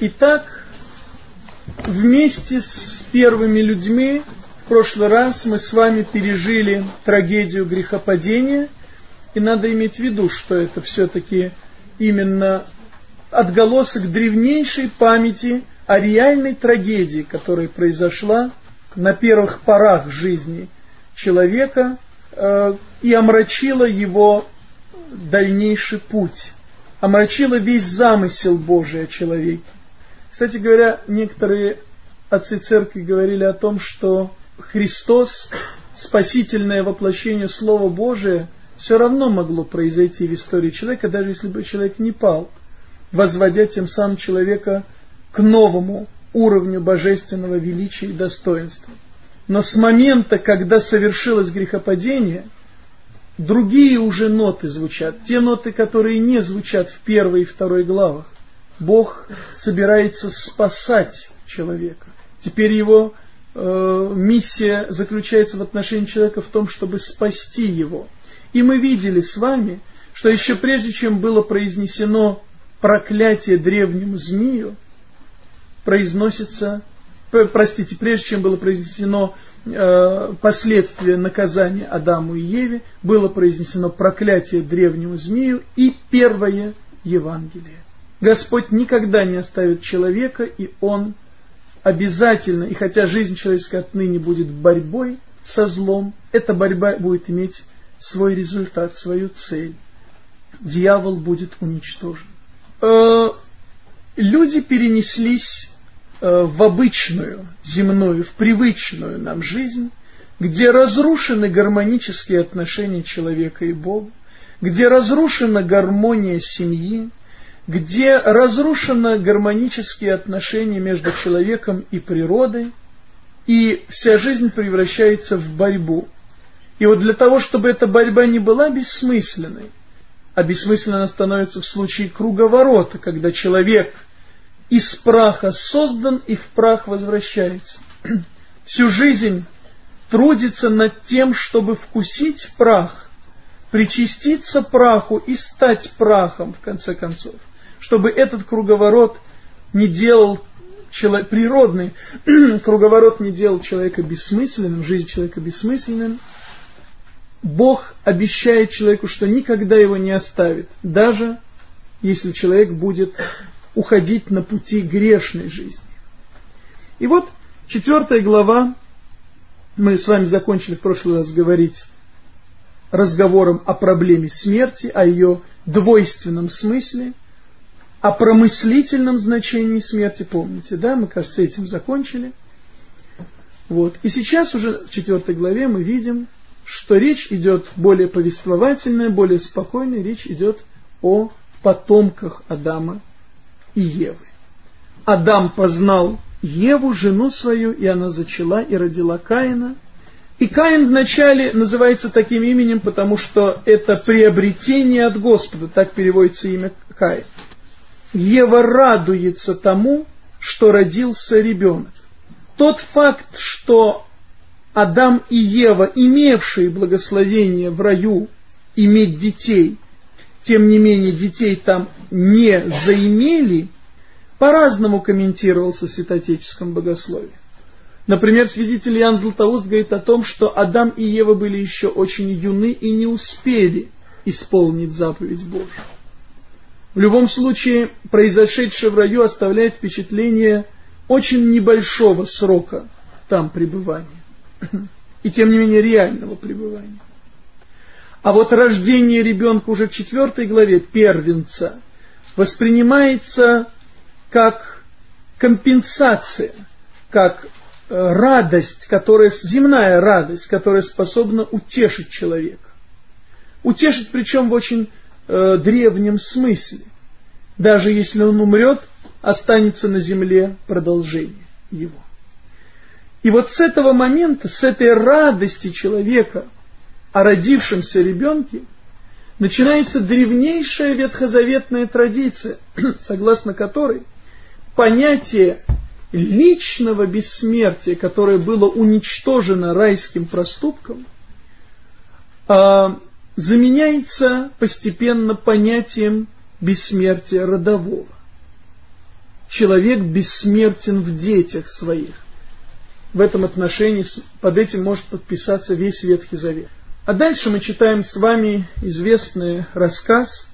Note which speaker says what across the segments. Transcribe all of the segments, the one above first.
Speaker 1: Итак, вместе с первыми людьми в прошлый раз мы с вами пережили трагедию грехопадения, и надо иметь в виду, что это все-таки именно отголосок древнейшей памяти о реальной трагедии, которая произошла на первых порах жизни человека э, и омрачила его дальнейший путь, омрачила весь замысел Божий о человеке. Кстати говоря, некоторые отцы церкви говорили о том, что Христос, спасительное воплощение Слова Божия, все равно могло произойти в истории человека, даже если бы человек не пал, возводя тем самым человека к новому уровню божественного величия и достоинства. Но с момента, когда совершилось грехопадение, другие уже ноты звучат, те ноты, которые не звучат в первой и второй главах. Бог собирается спасать человека. Теперь его э, миссия заключается в отношении человека в том, чтобы спасти его. И мы видели с вами, что еще прежде чем было произнесено проклятие древнему змею, произносится, простите, прежде чем было произнесено э, последствия наказания Адаму и Еве, было произнесено проклятие древнему змею и первое Евангелие. Господь никогда не оставит человека, и Он обязательно, и хотя жизнь человеческая отныне будет борьбой со злом, эта борьба будет иметь свой результат, свою цель. Дьявол будет уничтожен. Э, люди перенеслись э, в обычную, земную, в привычную нам жизнь, где разрушены гармонические отношения человека и Бога, где разрушена гармония семьи, где разрушены гармонические отношения между человеком и природой, и вся жизнь превращается в борьбу. И вот для того, чтобы эта борьба не была бессмысленной, а бессмысленно становится в случае круговорота, когда человек из праха создан и в прах возвращается. Всю жизнь трудится над тем, чтобы вкусить прах, причаститься праху и стать прахом, в конце концов чтобы этот круговорот не делал человек, природный круговорот не делал человека бессмысленным, жизнь человека бессмысленным, Бог обещает человеку, что никогда его не оставит, даже если человек будет уходить на пути грешной жизни. И вот четвертая глава, мы с вами закончили в прошлый раз говорить разговором о проблеме смерти, о ее двойственном смысле – о промыслительном значении смерти, помните, да, мы, кажется, этим закончили. Вот. И сейчас уже в четвертой главе мы видим, что речь идет более повествовательная, более спокойная, речь идет о потомках Адама и Евы. Адам познал Еву, жену свою, и она зачала и родила Каина. И Каин вначале называется таким именем, потому что это приобретение от Господа, так переводится имя Каин. Ева радуется тому, что родился ребенок. Тот факт, что Адам и Ева, имевшие благословение в раю иметь детей, тем не менее детей там не заимели, по-разному комментировался в святоотеческом богословии. Например, свидетель Ян Златоуст говорит о том, что Адам и Ева были еще очень юны и не успели исполнить заповедь Божию. В любом случае, произошедшее в раю оставляет впечатление очень небольшого срока там пребывания. И тем не менее реального пребывания. А вот рождение ребенка уже в четвертой главе, первенца, воспринимается как компенсация, как э, радость, которая, земная радость, которая способна утешить человека. Утешить причем в очень э, древнем смысле. Даже если он умрет, останется на земле продолжение его. И вот с этого момента, с этой радости человека о родившемся ребенке, начинается древнейшая ветхозаветная традиция, согласно которой понятие личного бессмертия, которое было уничтожено райским проступком, а, заменяется постепенно понятием бессмертия родового. человек бессмертен в детях своих. В этом отношении под этим может подписаться весь Ветхий Завет. А дальше мы читаем с вами известный рассказ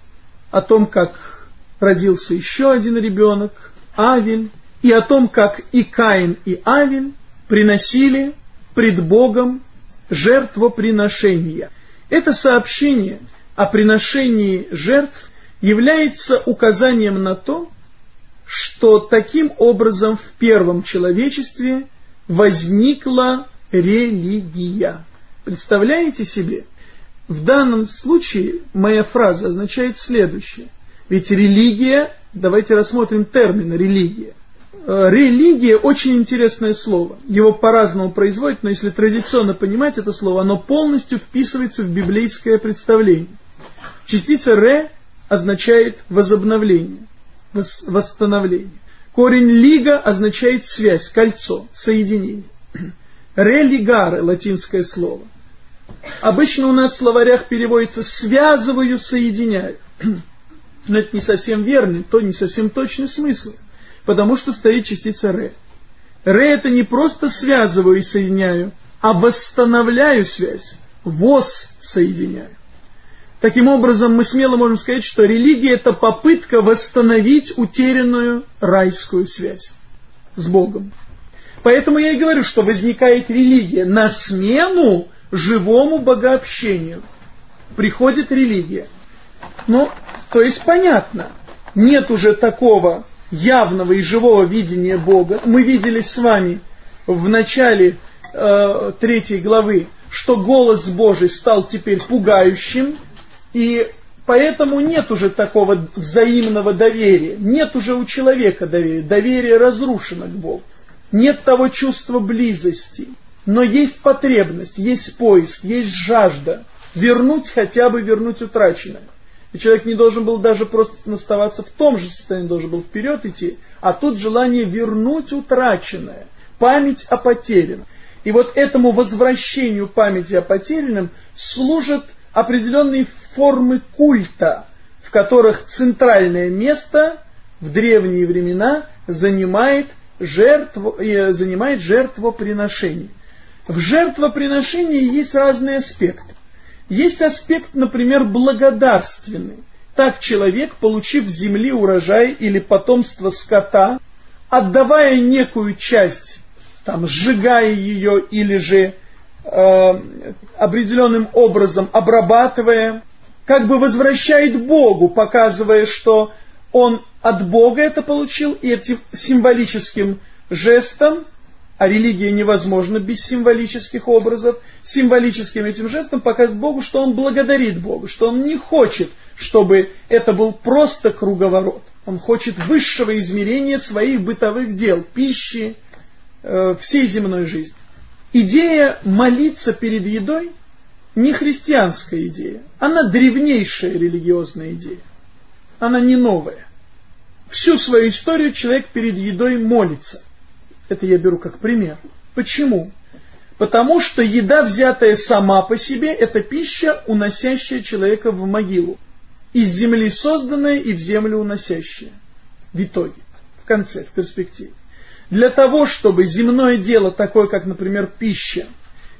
Speaker 1: о том, как родился еще один ребенок, Авель, и о том, как и Каин, и Авель приносили пред Богом жертвоприношения. Это сообщение о приношении жертв является указанием на то, что таким образом в первом человечестве возникла религия. Представляете себе? В данном случае моя фраза означает следующее. Ведь религия, давайте рассмотрим термин религия. Э, религия очень интересное слово. Его по-разному производят, но если традиционно понимать это слово, оно полностью вписывается в библейское представление. Частица «ре» означает возобновление, восстановление. Корень «лига» означает связь, кольцо, соединение. Религаре – латинское слово. Обычно у нас в словарях переводится «связываю, соединяю». Но это не совсем верный, то не совсем точный смысл, потому что стоит частица «ре». «Ре» – это не просто связываю и соединяю, а восстановляю связь, «вос» соединяю. Таким образом, мы смело можем сказать, что религия – это попытка восстановить утерянную райскую связь с Богом. Поэтому я и говорю, что возникает религия на смену живому богообщению. Приходит религия. Ну, то есть понятно, нет уже такого явного и живого видения Бога. Мы видели с вами в начале э, третьей главы, что голос Божий стал теперь пугающим, и поэтому нет уже такого взаимного доверия, нет уже у человека доверия, доверие разрушено к Богу. Нет того чувства близости, но есть потребность, есть поиск, есть жажда вернуть хотя бы вернуть утраченное. И человек не должен был даже просто оставаться в том же состоянии, должен был вперед идти, а тут желание вернуть утраченное, память о потерянном. И вот этому возвращению памяти о потерянном служат определенные формы культа, в которых центральное место в древние времена занимает, жертву, э, занимает жертвоприношение. В жертвоприношении есть разные аспекты. Есть аспект, например, благодарственный. Так человек, получив земли урожай или потомство скота, отдавая некую часть, там, сжигая ее или же э, определенным образом обрабатывая, как бы возвращает Богу, показывая, что он от Бога это получил, и этим символическим жестом, а религия невозможна без символических образов, символическим этим жестом показывает Богу, что он благодарит Бога, что он не хочет, чтобы это был просто круговорот. Он хочет высшего измерения своих бытовых дел, пищи, э, всей земной жизни. Идея молиться перед едой не христианская идея, она древнейшая религиозная идея. Она не новая. Всю свою историю человек перед едой молится. Это я беру как пример. Почему? Потому что еда, взятая сама по себе, это пища, уносящая человека в могилу. Из земли созданная и в землю уносящая. В итоге, в конце, в перспективе. Для того, чтобы земное дело, такое как, например, пища,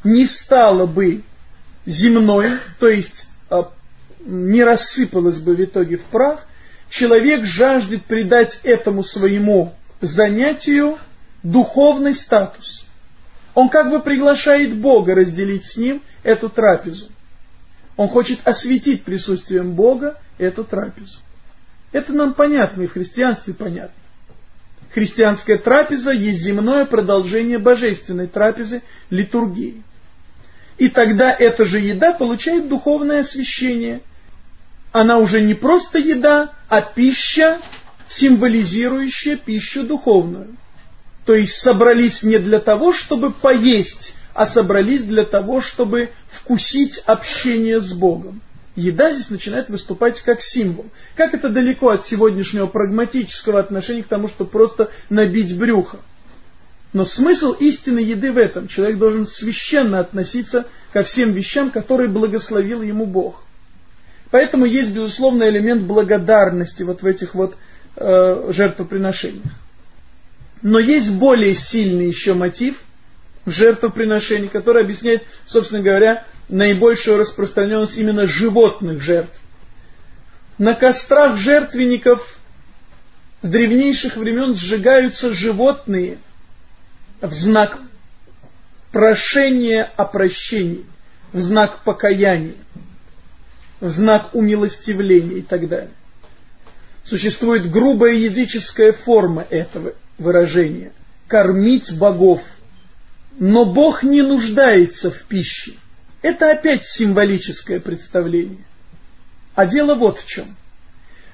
Speaker 1: не стало бы земной, то есть а, не рассыпалось бы в итоге в прах, человек жаждет придать этому своему занятию духовный статус. Он как бы приглашает Бога разделить с ним эту трапезу. Он хочет осветить присутствием Бога эту трапезу. Это нам понятно и в христианстве понятно. Христианская трапеза есть земное продолжение божественной трапезы литургии. И тогда эта же еда получает духовное освящение. Она уже не просто еда, а пища, символизирующая пищу духовную. То есть собрались не для того, чтобы поесть, а собрались для того, чтобы вкусить общение с Богом. Еда здесь начинает выступать как символ. Как это далеко от сегодняшнего прагматического отношения к тому, что просто набить брюхо. Но смысл истинной еды в этом. Человек должен священно относиться ко всем вещам, которые благословил ему Бог. Поэтому есть, безусловно, элемент благодарности вот в этих вот э, жертвоприношениях. Но есть более сильный еще мотив в жертвоприношении, который объясняет, собственно говоря, наибольшую распространенность именно животных жертв. На кострах жертвенников с древнейших времен сжигаются животные в знак прошения о прощении, в знак покаяния, в знак умилостивления и так далее. Существует грубая языческая форма этого выражения – кормить богов. Но Бог не нуждается в пище. Это опять символическое представление. А дело вот в чем.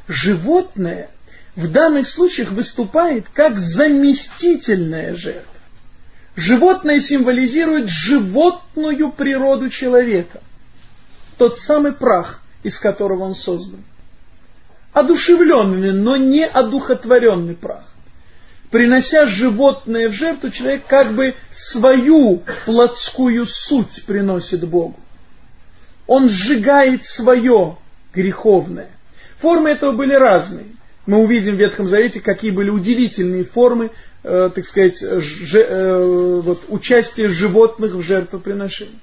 Speaker 1: Животное в данных случаях выступает как заместительная жертва. Животное символизирует животную природу человека. Тот самый прах, из которого он создан. Одушевленный, но не одухотворенный прах. Принося животное в жертву, человек как бы свою плотскую суть приносит Богу. Он сжигает свое греховное. Формы этого были разные. Мы увидим в Ветхом Завете, какие были удивительные формы, э, так сказать, ж, э, вот, участия животных в жертвоприношении.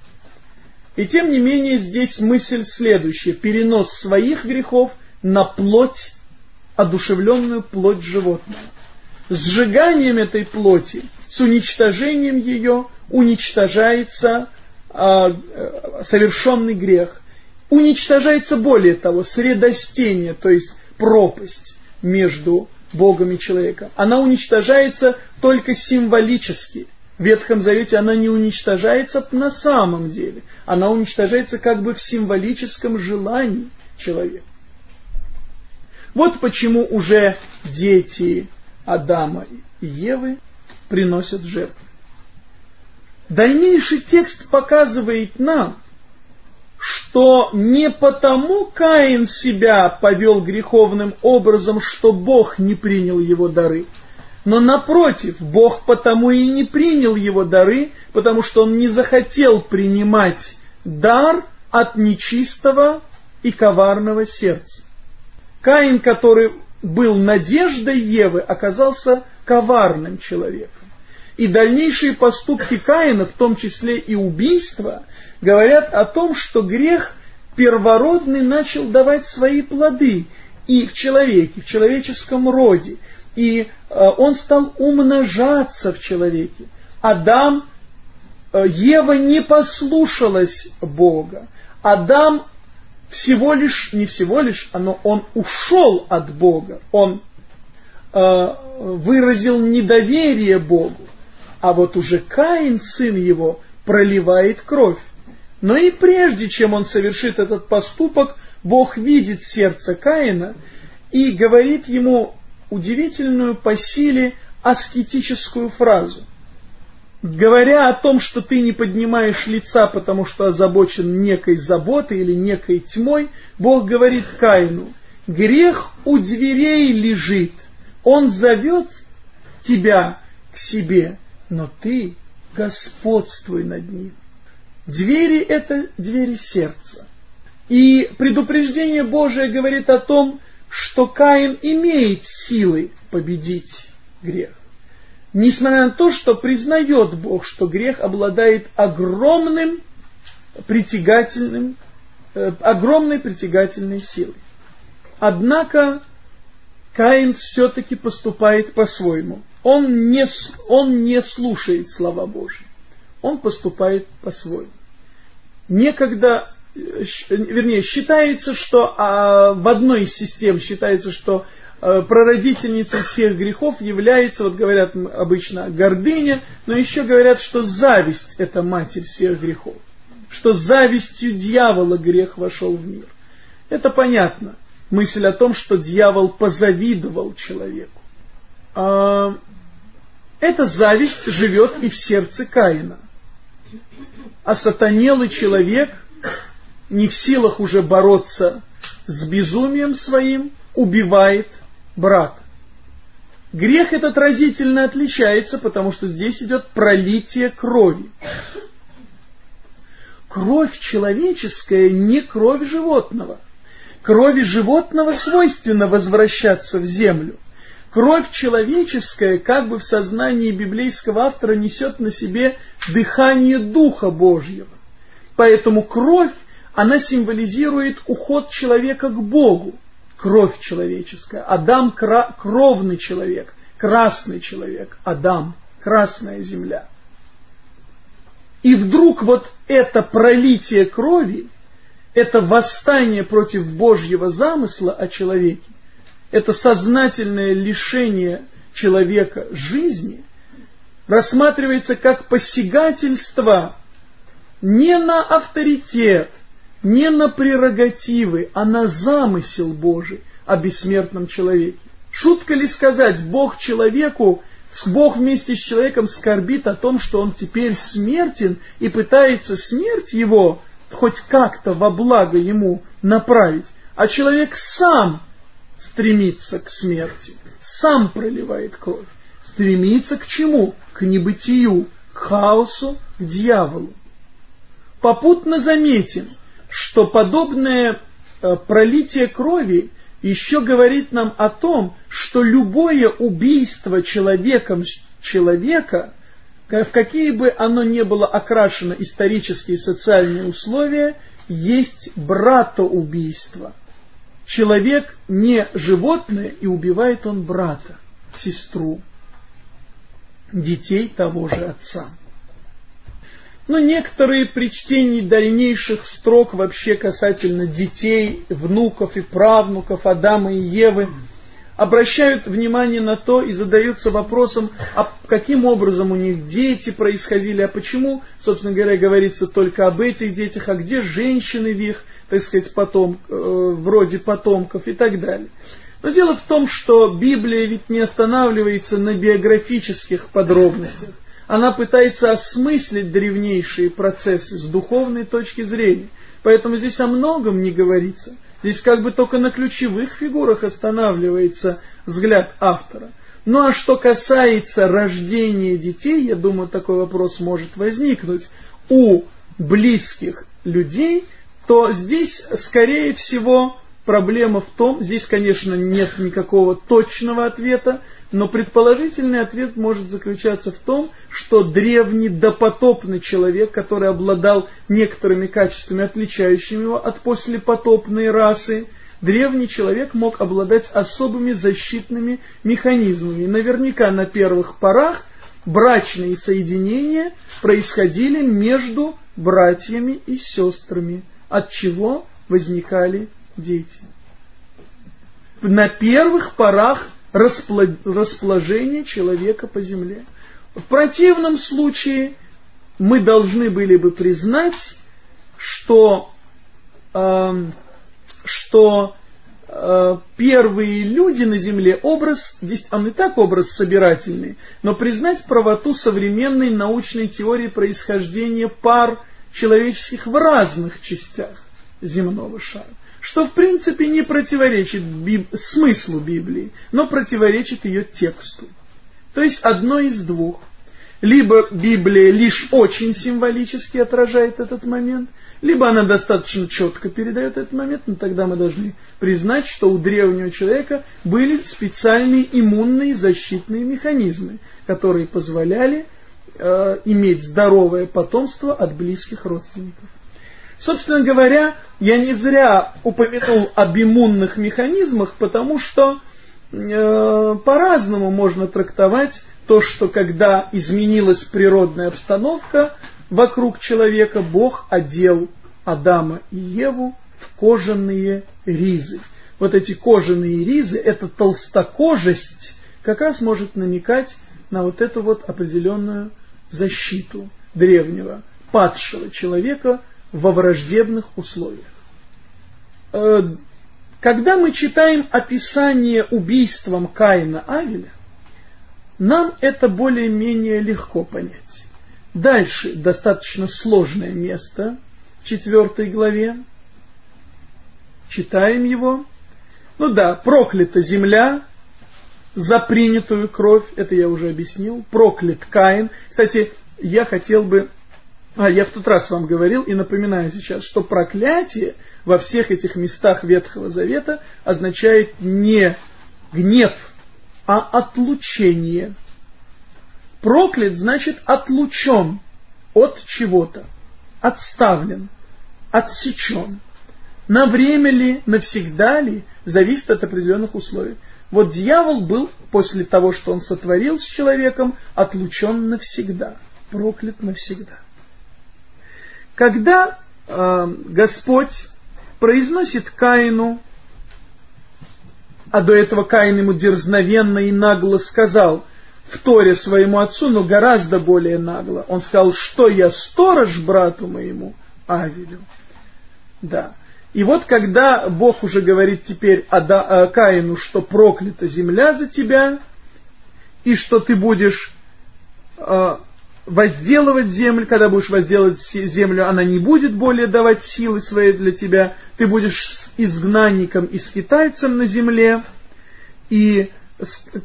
Speaker 1: И тем не менее здесь мысль следующая. Перенос своих грехов на плоть, одушевленную плоть животного. Сжиганием этой плоти, с уничтожением ее, уничтожается а, совершенный грех. Уничтожается более того, средостение, то есть пропасть между Богом и человеком. Она уничтожается только символически. В Ветхом Завете она не уничтожается на самом деле. Она уничтожается как бы в символическом желании человека. Вот почему уже дети Адама и Евы приносят жертвы. Дальнейший текст показывает нам, что не потому Каин себя повел греховным образом, что Бог не принял его дары, но напротив, Бог потому и не принял его дары, потому что он не захотел принимать дар от нечистого и коварного сердца. Каин, который был надеждой Евы, оказался коварным человеком. И дальнейшие поступки Каина, в том числе и убийство, говорят о том, что грех первородный начал давать свои плоды и в человеке, в человеческом роде. И э, он стал умножаться в человеке. Адам, э, Ева не послушалась Бога. Адам всего лишь, не всего лишь, но он ушел от Бога, он э, выразил недоверие Богу, а вот уже Каин, сын его, проливает кровь. Но и прежде, чем он совершит этот поступок, Бог видит сердце Каина и говорит ему удивительную по силе аскетическую фразу – говоря о том, что ты не поднимаешь лица, потому что озабочен некой заботой или некой тьмой, Бог говорит Каину, грех у дверей лежит, он зовет тебя к себе, но ты господствуй над ним. Двери – это двери сердца. И предупреждение Божие говорит о том, что Каин имеет силы победить грех. Несмотря на то, что признает Бог, что грех обладает огромным притягательным, э, огромной притягательной силой. Однако Каин все-таки поступает по-своему. Он не, он не слушает слова Божьи. Он поступает по-своему. Некогда, э, вернее, считается, что а, в одной из систем считается, что Э, прародительницей всех грехов является, вот говорят обычно, гордыня, но еще говорят, что зависть – это матерь всех грехов, что завистью дьявола грех вошел в мир. Это понятно. Мысль о том, что дьявол позавидовал человеку. А, эта зависть живет и в сердце Каина. А сатанелый человек не в силах уже бороться с безумием своим, убивает брак. Грех этот разительно отличается, потому что здесь идет пролитие крови. Кровь человеческая не кровь животного. Крови животного свойственно возвращаться в землю. Кровь человеческая, как бы в сознании библейского автора, несет на себе дыхание Духа Божьего. Поэтому кровь, она символизирует уход человека к Богу. Кровь человеческая. Адам – кровный человек, красный человек. Адам – красная земля. И вдруг вот это пролитие крови, это восстание против Божьего замысла о человеке, это сознательное лишение человека жизни рассматривается как посягательство не на авторитет, не на прерогативы, а на замысел Божий о бессмертном человеке. Шутка ли сказать, Бог человеку, Бог вместе с человеком скорбит о том, что он теперь смертен и пытается смерть его хоть как-то во благо ему направить, а человек сам стремится к смерти, сам проливает кровь. Стремится к чему? К небытию, к хаосу, к дьяволу. Попутно заметим, что подобное э, пролитие крови еще говорит нам о том, что любое убийство человеком человека, в какие бы оно ни было окрашено исторические и социальные условия, есть братоубийство – Человек не животное, и убивает он брата, сестру, детей того же отца. Но некоторые при чтении дальнейших строк вообще касательно детей, внуков и правнуков Адама и Евы – обращают внимание на то и задаются вопросом, а каким образом у них дети происходили, а почему, собственно говоря, говорится только об этих детях, а где женщины в их, так сказать, потом, э, вроде потомков и так далее. Но дело в том, что Библия ведь не останавливается на биографических подробностях. Она пытается осмыслить древнейшие процессы с духовной точки зрения. Поэтому здесь о многом не говорится. Здесь как бы только на ключевых фигурах останавливается взгляд автора. Ну а что касается рождения детей, я думаю, такой вопрос может возникнуть у близких людей, то здесь, скорее всего, проблема в том, здесь, конечно, нет никакого точного ответа, но предположительный ответ может заключаться в том, что древний допотопный человек, который обладал некоторыми качествами, отличающими его от послепотопной расы, древний человек мог обладать особыми защитными механизмами. Наверняка на первых порах брачные соединения происходили между братьями и сестрами, от чего возникали дети. На первых порах расположение человека по земле. В противном случае мы должны были бы признать, что, э, что э, первые люди на земле образ, здесь он и так образ собирательный, но признать правоту современной научной теории происхождения пар человеческих в разных частях земного шара что в принципе не противоречит биб... смыслу Библии, но противоречит ее тексту. То есть одно из двух. Либо Библия лишь очень символически отражает этот момент, либо она достаточно четко передает этот момент, но тогда мы должны признать, что у древнего человека были специальные иммунные защитные механизмы, которые позволяли э, иметь здоровое потомство от близких родственников. Собственно говоря, я не зря упомянул об иммунных механизмах, потому что э, по-разному можно трактовать то, что когда изменилась природная обстановка вокруг человека, Бог одел Адама и Еву в кожаные ризы. Вот эти кожаные ризы, эта толстокожесть, как раз может намекать на вот эту вот определенную защиту древнего падшего человека во враждебных условиях. Э, когда мы читаем описание убийством Каина Авеля, нам это более-менее легко понять. Дальше достаточно сложное место в четвертой главе. Читаем его. Ну да, проклята земля за принятую кровь, это я уже объяснил. Проклят Каин. Кстати, я хотел бы а я в тот раз вам говорил и напоминаю сейчас, что проклятие во всех этих местах Ветхого Завета означает не гнев а отлучение. Проклят значит отлучен от чего-то, отставлен, отсечен. На время ли, навсегда ли, зависит от определенных условий. Вот дьявол был после того, что он сотворил с человеком, отлучен навсегда, проклят навсегда. Когда э, Господь произносит Каину, а до этого Каин ему дерзновенно и нагло сказал, в Торе своему отцу, но гораздо более нагло. Он сказал, что я сторож брату моему Авелю. Да. И вот когда Бог уже говорит теперь о Каину, что проклята земля за тебя, и что ты будешь э, возделывать землю, когда будешь возделывать землю, она не будет более давать силы своей для тебя, ты будешь изгнанником и скитальцем на земле, и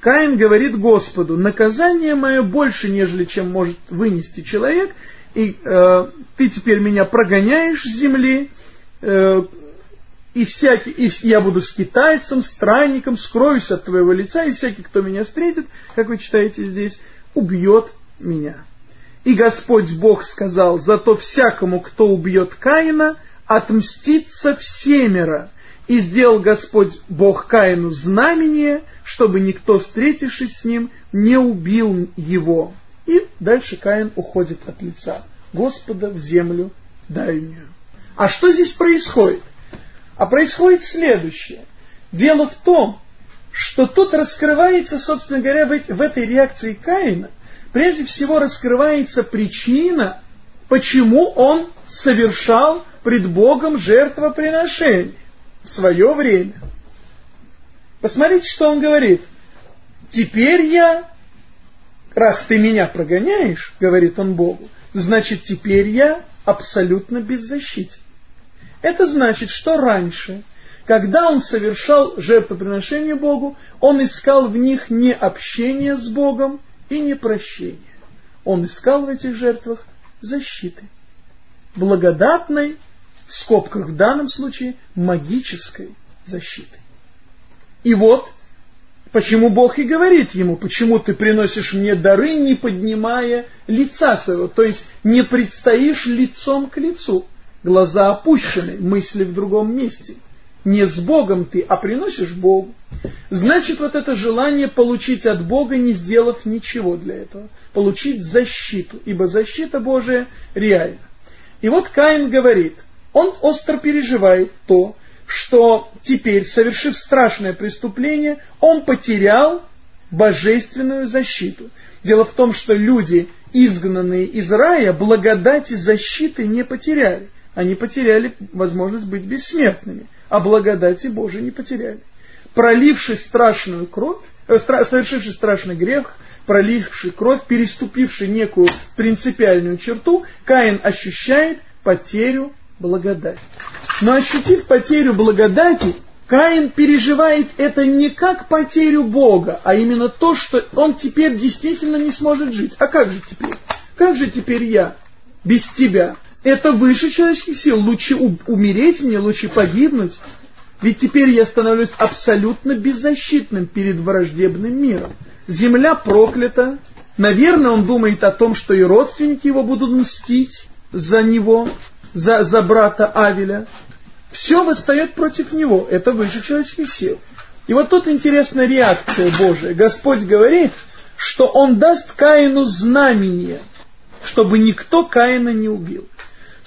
Speaker 1: Каин говорит Господу, наказание мое больше, нежели чем может вынести человек, и э, ты теперь меня прогоняешь с земли, э, и всякий, и я буду скитальцем, странником, скроюсь от твоего лица, и всякий, кто меня встретит, как вы читаете здесь, убьет меня. И Господь Бог сказал, зато всякому, кто убьет Каина, отмстится всемеро. И сделал Господь Бог Каину знамение, чтобы никто, встретившись с ним, не убил его. И дальше Каин уходит от лица Господа в землю дальнюю. А что здесь происходит? А происходит следующее. Дело в том, что тут раскрывается, собственно говоря, в этой реакции Каина, прежде всего раскрывается причина, почему он совершал пред Богом жертвоприношение в свое время. Посмотрите, что он говорит. Теперь я, раз ты меня прогоняешь, говорит он Богу, значит теперь я абсолютно беззащитен. Это значит, что раньше, когда он совершал жертвоприношение Богу, он искал в них не общение с Богом и не прощение. Он искал в этих жертвах защиты. Благодатной, в скобках в данном случае, магической защиты. И вот, почему Бог и говорит ему, почему ты приносишь мне дары, не поднимая лица своего, то есть не предстоишь лицом к лицу глаза опущены, мысли в другом месте. Не с Богом ты, а приносишь Богу. Значит, вот это желание получить от Бога, не сделав ничего для этого. Получить защиту, ибо защита Божия реальна. И вот Каин говорит, он остро переживает то, что теперь, совершив страшное преступление, он потерял божественную защиту. Дело в том, что люди, изгнанные из рая, благодати защиты не потеряли они потеряли возможность быть бессмертными, а благодати Божией не потеряли. Проливший страшную кровь, э, совершивший страшный грех, проливший кровь, переступивший некую принципиальную черту, Каин ощущает потерю благодати. Но ощутив потерю благодати, Каин переживает это не как потерю Бога, а именно то, что он теперь действительно не сможет жить. А как же теперь? Как же теперь я без тебя? Это выше человеческих сил. Лучше умереть мне, лучше погибнуть. Ведь теперь я становлюсь абсолютно беззащитным перед враждебным миром. Земля проклята. Наверное, он думает о том, что и родственники его будут мстить за него, за, за брата Авеля. Все восстает против него. Это выше человеческих сил. И вот тут интересная реакция Божия. Господь говорит, что Он даст Каину знамение, чтобы никто Каина не убил.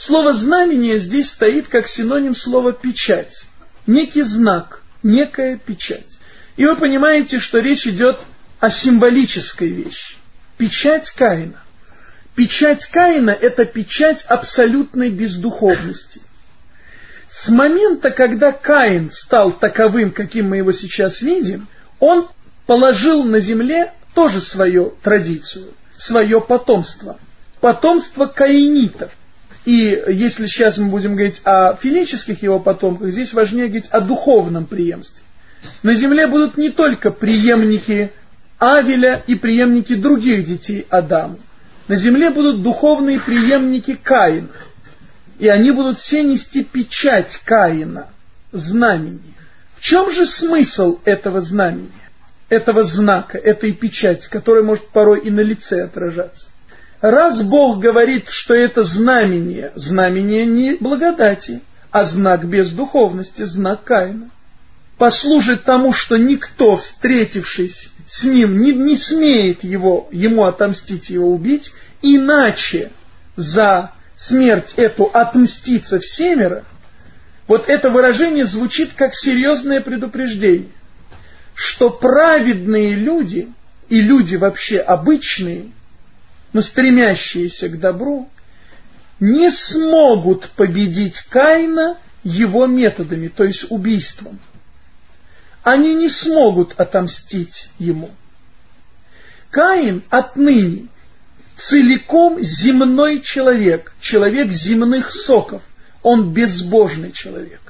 Speaker 1: Слово «знамение» здесь стоит как синоним слова «печать». Некий знак, некая печать. И вы понимаете, что речь идет о символической вещи. Печать Каина. Печать Каина – это печать абсолютной бездуховности. С момента, когда Каин стал таковым, каким мы его сейчас видим, он положил на земле тоже свою традицию, свое потомство. Потомство каинитов. И если сейчас мы будем говорить о физических его потомках, здесь важнее говорить о духовном преемстве. На земле будут не только преемники Авеля и преемники других детей Адама. На земле будут духовные преемники Каина. И они будут все нести печать Каина, знамение. В чем же смысл этого знамения? этого знака, этой печати, которая может порой и на лице отражаться. Раз Бог говорит, что это знамение, знамение не благодати, а знак бездуховности, знак Каина, послужит тому, что никто, встретившись с ним, не, не смеет его, ему отомстить, его убить, иначе за смерть эту отмститься всемеро, вот это выражение звучит как серьезное предупреждение, что праведные люди и люди вообще обычные, но стремящиеся к добру, не смогут победить Каина его методами, то есть убийством. Они не смогут отомстить ему. Каин отныне целиком земной человек, человек земных соков. Он безбожный человек.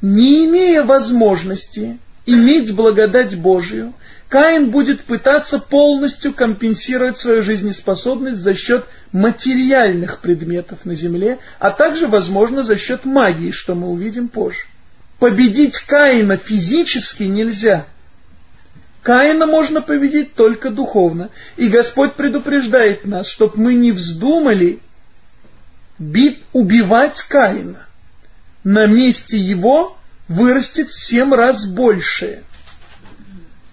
Speaker 1: Не имея возможности иметь благодать Божию, Каин будет пытаться полностью компенсировать свою жизнеспособность за счет материальных предметов на земле, а также, возможно, за счет магии, что мы увидим позже. Победить Каина физически нельзя. Каина можно победить только духовно. И Господь предупреждает нас, чтобы мы не вздумали бит, убивать Каина. На месте его вырастет семь раз большее.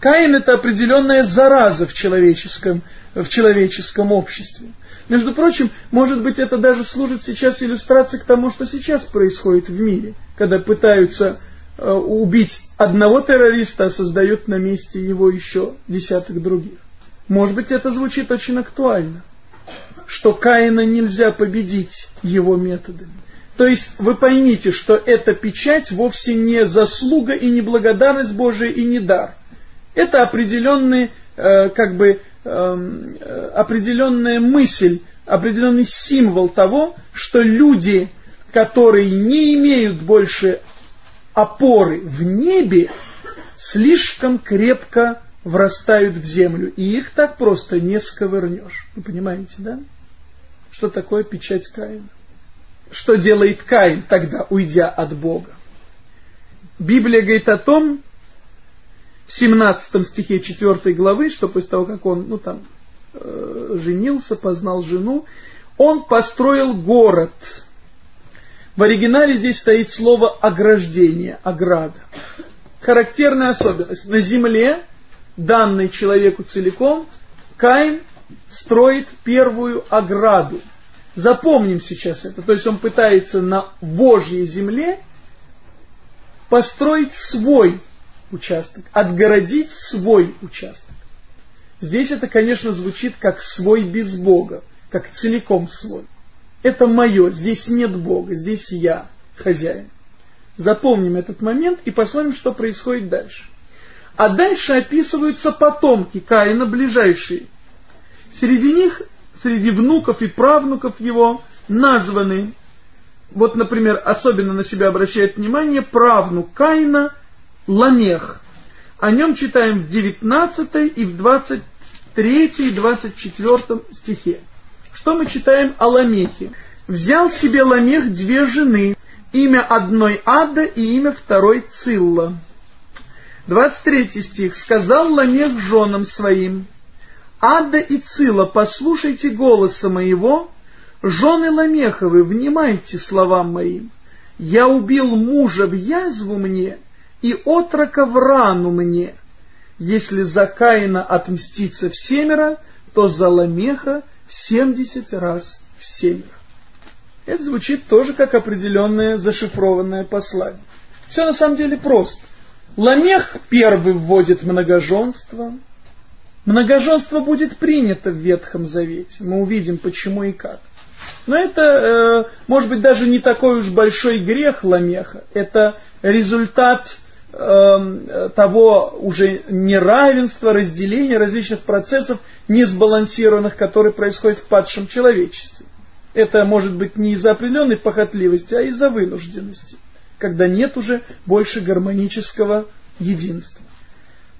Speaker 1: Каин это определенная зараза в человеческом, в человеческом обществе. Между прочим, может быть, это даже служит сейчас иллюстрацией к тому, что сейчас происходит в мире, когда пытаются э, убить одного террориста, а создают на месте его еще десяток других. Может быть, это звучит очень актуально что Каина нельзя победить его методами. То есть вы поймите, что эта печать вовсе не заслуга и не благодарность Божия и не дар. Это определенный, э, как бы, эм, э, определенная мысль, определенный символ того, что люди, которые не имеют больше опоры в небе, слишком крепко врастают в землю, и их так просто не сковырнешь. Вы понимаете, да? что такое печать Каина. Что делает Каин тогда, уйдя от Бога? Библия говорит о том, в 17 стихе 4 главы, что после того, как он ну, там, э, женился, познал жену, он построил город. В оригинале здесь стоит слово ограждение, ограда. Характерная особенность. На земле, данной человеку целиком, Каин строит первую ограду. Запомним сейчас это. То есть он пытается на Божьей земле построить свой участок, отгородить свой участок. Здесь это, конечно, звучит как свой без Бога, как целиком свой. Это мое, здесь нет Бога, здесь я хозяин. Запомним этот момент и посмотрим, что происходит дальше. А дальше описываются потомки Каина, ближайшие. Среди них, среди внуков и правнуков его, названы, вот, например, особенно на себя обращает внимание правнук Каина Ламех. О нем читаем в 19 и в 23 и 24 стихе. Что мы читаем о Ламехе? «Взял себе Ламех две жены, имя одной Ада и имя второй Цилла». 23 стих. «Сказал Ламех женам своим, Ада и Цила, послушайте голоса моего, жены Ламеховы, внимайте словам моим. Я убил мужа в язву мне и отрока в рану мне. Если за Каина отмститься в семеро, то за Ламеха в семьдесят раз в семеро. Это звучит тоже как определенное зашифрованное послание. Все на самом деле просто. Ламех первый вводит многоженство, Многоженство будет принято в Ветхом Завете. Мы увидим, почему и как. Но это, э, может быть, даже не такой уж большой грех Ламеха. Это результат э, того уже неравенства, разделения различных процессов, несбалансированных, которые происходят в падшем человечестве. Это может быть не из-за определенной похотливости, а из-за вынужденности, когда нет уже больше гармонического единства.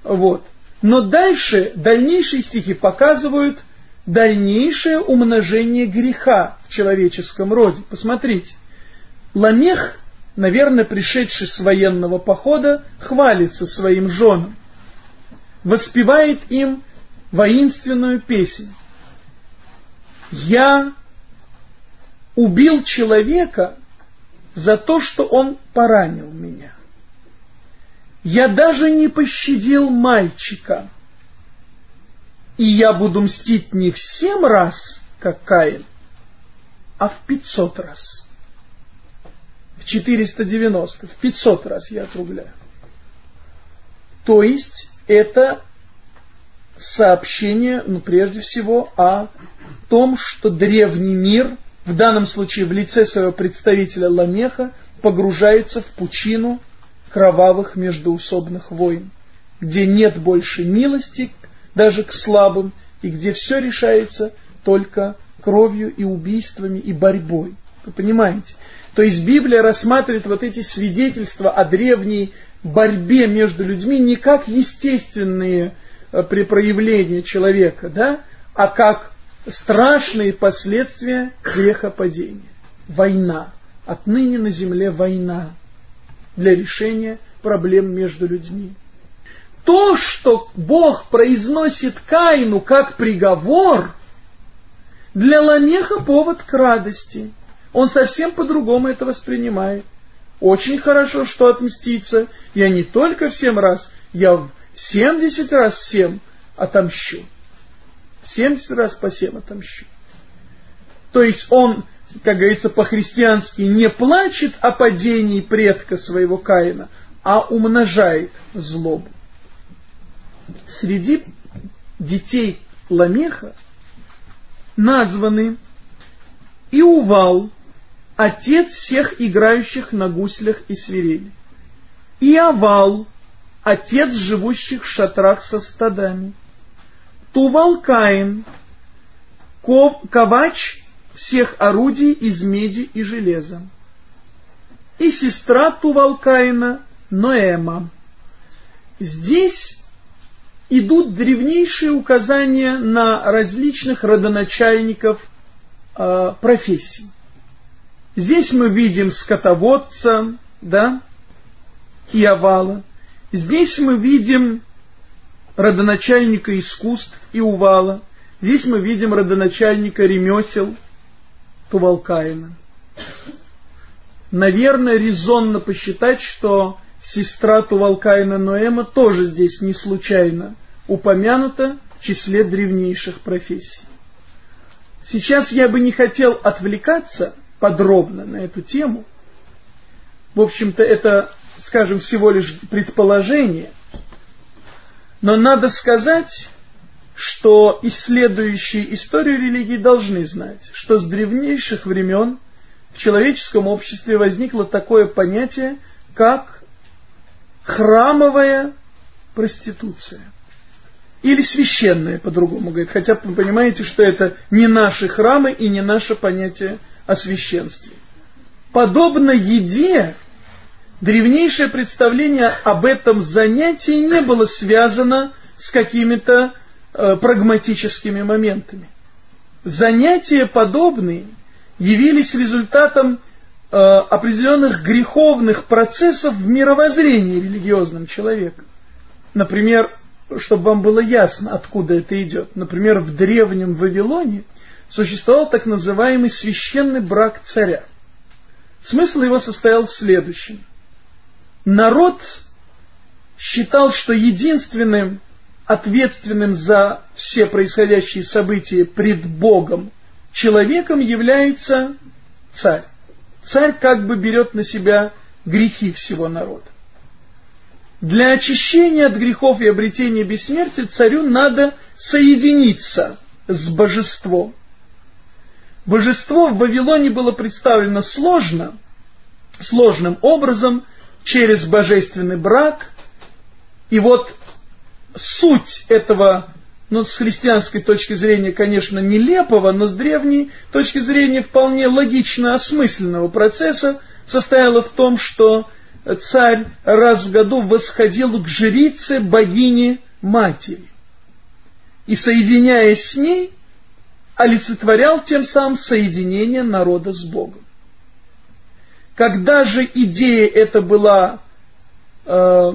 Speaker 1: Вот. Но дальше, дальнейшие стихи показывают дальнейшее умножение греха в человеческом роде. Посмотрите, Ламех, наверное, пришедший с военного похода, хвалится своим женам. воспевает им воинственную песнь. Я убил человека за то, что он поранил меня. Я даже не пощадил мальчика. И я буду мстить не в семь раз, как Каин, а в пятьсот раз. В 490, в пятьсот раз я округляю. То есть это сообщение, ну, прежде всего, о том, что древний мир, в данном случае в лице своего представителя Ламеха, погружается в пучину кровавых междоусобных войн, где нет больше милости даже к слабым, и где все решается только кровью и убийствами и борьбой. Вы понимаете? То есть Библия рассматривает вот эти свидетельства о древней борьбе между людьми не как естественные э, при проявлении человека, да, а как страшные последствия грехопадения. Война. Отныне на земле война для решения проблем между людьми. То, что Бог произносит Каину как приговор, для Ламеха повод к радости. Он совсем по-другому это воспринимает. Очень хорошо, что отмститься. Я не только в семь раз, я в семьдесят раз семь отомщу. Семьдесят раз по семь отомщу. То есть он как говорится по-христиански, не плачет о падении предка своего Каина, а умножает злобу. Среди детей Ламеха названы Иувал, отец всех играющих на гуслях и свирели, и Авал, отец живущих в шатрах со стадами, Тувал Каин, Ковач всех орудий из меди и железа. И сестра Тувалкаина Ноэма. Здесь идут древнейшие указания на различных родоначальников э, профессий. Здесь мы видим скотоводца, да, и овала. Здесь мы видим родоначальника искусств и увала. Здесь мы видим родоначальника ремесел Тувалкаина. Наверное, резонно посчитать, что сестра Тувалкаина Ноэма тоже здесь не случайно упомянута в числе древнейших профессий. Сейчас я бы не хотел отвлекаться подробно на эту тему. В общем-то, это, скажем, всего лишь предположение. Но надо сказать, что исследующие историю религии должны знать, что с древнейших времен в человеческом обществе возникло такое понятие, как храмовая проституция. Или священная, по-другому говорит. Хотя вы понимаете, что это не наши храмы и не наше понятие о священстве. Подобно еде, древнейшее представление об этом занятии не было связано с какими-то Э, прагматическими моментами. Занятия подобные явились результатом э, определенных греховных процессов в мировоззрении религиозном человека. Например, чтобы вам было ясно, откуда это идет. Например, в древнем Вавилоне существовал так называемый священный брак царя. Смысл его состоял в следующем. Народ считал, что единственным ответственным за все происходящие события пред Богом человеком является царь. Царь как бы берет на себя грехи всего народа. Для очищения от грехов и обретения бессмертия царю надо соединиться с божеством. Божество в Вавилоне было представлено сложно, сложным образом, через божественный брак. И вот суть этого, ну, с христианской точки зрения, конечно, нелепого, но с древней точки зрения вполне логично осмысленного процесса состояла в том, что царь раз в году восходил к жрице богини матери. И, соединяясь с ней, олицетворял тем самым соединение народа с Богом. Когда же идея эта была э,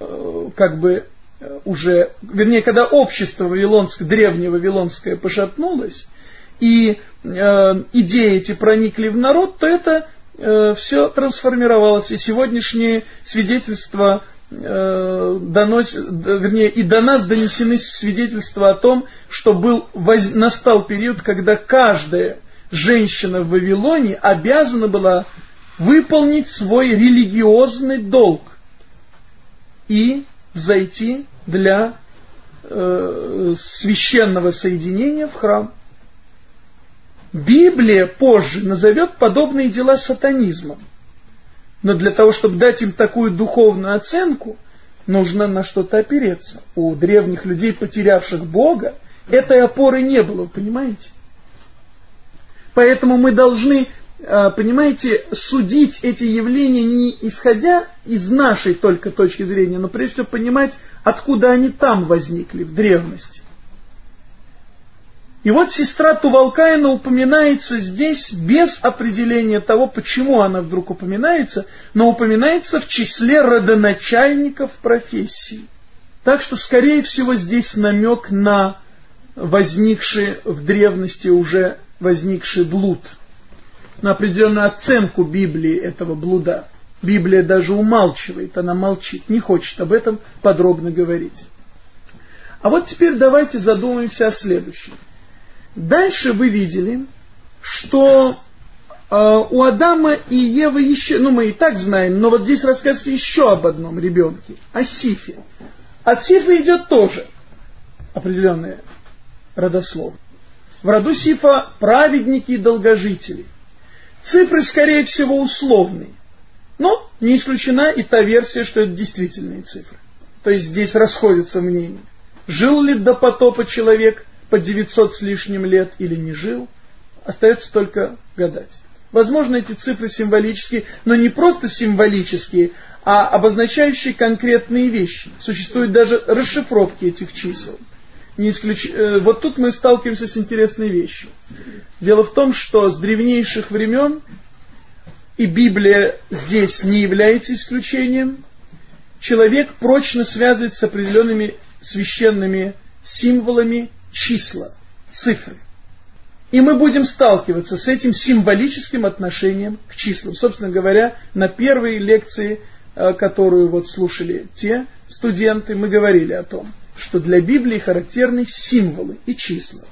Speaker 1: э, как бы э, уже, вернее, когда общество вавилонское, древнее вавилонское пошатнулось, и э, идеи эти проникли в народ, то это э, все трансформировалось. И сегодняшние свидетельства э, доносят, вернее, и до нас донесены свидетельства о том, что был, воз, настал период, когда каждая женщина в Вавилоне обязана была выполнить свой религиозный долг и взойти для э, священного соединения в храм. Библия позже назовет подобные дела сатанизмом. Но для того, чтобы дать им такую духовную оценку, нужно на что-то опереться. У древних людей, потерявших Бога, этой опоры не было, понимаете? Поэтому мы должны, а, понимаете, судить эти явления не исходя из нашей только точки зрения, но прежде всего понимать, откуда они там возникли, в древности. И вот сестра Тувалкаина упоминается здесь без определения того, почему она вдруг упоминается, но упоминается в числе родоначальников профессии. Так что, скорее всего, здесь намек на возникший в древности уже возникший блуд, на определенную оценку Библии этого блуда. Библия даже умалчивает, она молчит, не хочет об этом подробно говорить. А вот теперь давайте задумаемся о следующем. Дальше вы видели, что э, у Адама и Евы еще, ну мы и так знаем, но вот здесь рассказывается еще об одном ребенке, о Сифе. От Сифа идет тоже определенное родословие. В роду Сифа праведники и долгожители. Цифры, скорее всего, условные. Но не исключена и та версия, что это действительные цифры. То есть здесь расходятся мнения. Жил ли до потопа человек по 900 с лишним лет или не жил, остается только гадать. Возможно, эти цифры символические, но не просто символические, а обозначающие конкретные вещи. Существуют даже расшифровки этих чисел. Не исключ... Э, вот тут мы сталкиваемся с интересной вещью. Дело в том, что с древнейших времен, и Библия здесь не является исключением, человек прочно связывает с определенными священными символами числа, цифры. И мы будем сталкиваться с этим символическим отношением к числам. Собственно говоря, на первой лекции, э, которую вот слушали те студенты, мы говорили о том, что для Библии характерны символы и числа.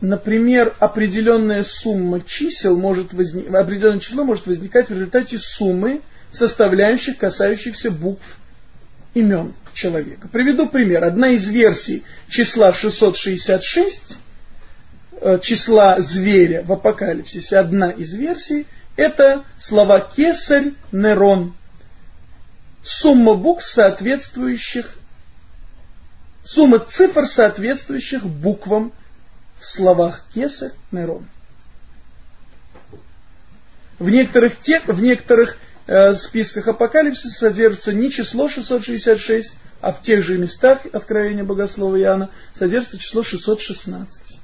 Speaker 1: Например, определенная сумма чисел может возник... определенное число может возникать в результате суммы составляющих, касающихся букв имен человека. Приведу пример. Одна из версий числа 666, э, числа зверя в апокалипсисе, одна из версий, это слова кесарь, нерон. Сумма букв, соответствующих, сумма цифр, соответствующих буквам в словах кесарь, нерон. В некоторых, тех, в некоторых э, списках апокалипсиса содержится не число 666, а в тех же местах Откровения Богослова Иоанна содержится число 616.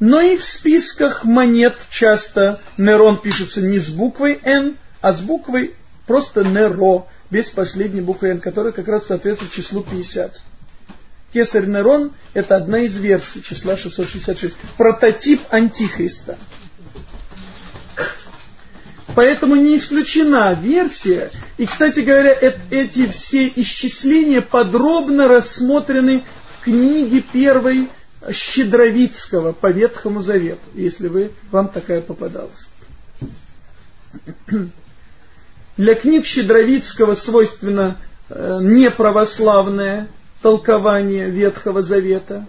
Speaker 1: Но и в списках монет часто Нерон пишется не с буквой Н, а с буквой просто Неро, без последней буквы Н, которая как раз соответствует числу 50. Кесарь Нерон – это одна из версий числа 666. Прототип Антихриста. Поэтому не исключена версия. И, кстати говоря, эти все исчисления подробно рассмотрены в книге первой Щедровицкого по Ветхому Завету, если вы, вам такая попадалась. Для книг Щедровицкого свойственно э, неправославное толкование Ветхого Завета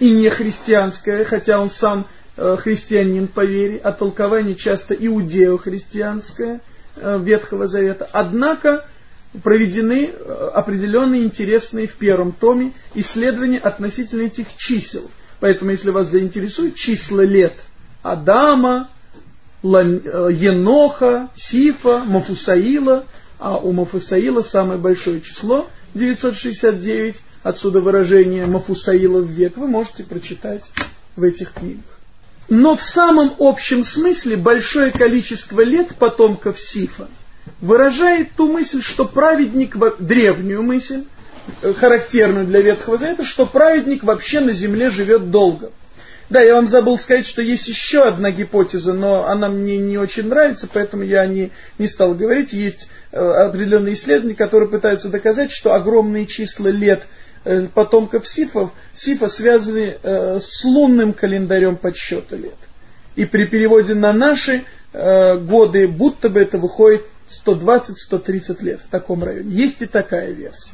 Speaker 1: и не христианское, хотя он сам Э, христианин по вере, а толкование часто иудео-христианское э, Ветхого Завета. Однако проведены э, определенные интересные в первом томе исследования относительно этих чисел. Поэтому, если вас заинтересует числа лет Адама, Еноха, Сифа, Мафусаила, а у Мафусаила самое большое число 969, отсюда выражение Мафусаила в век, вы можете прочитать в этих книгах. Но в самом общем смысле большое количество лет потомков Сифа выражает ту мысль, что праведник, древнюю мысль, э, характерную для Ветхого Завета, что праведник вообще на земле живет долго. Да, я вам забыл сказать, что есть еще одна гипотеза, но она мне не очень нравится, поэтому я не, не стал говорить. Есть э, определенные исследования, которые пытаются доказать, что огромные числа лет потомков сифов, сифа связаны э, с лунным календарем подсчета лет. И при переводе на наши э, годы, будто бы это выходит 120-130 лет в таком районе. Есть и такая версия.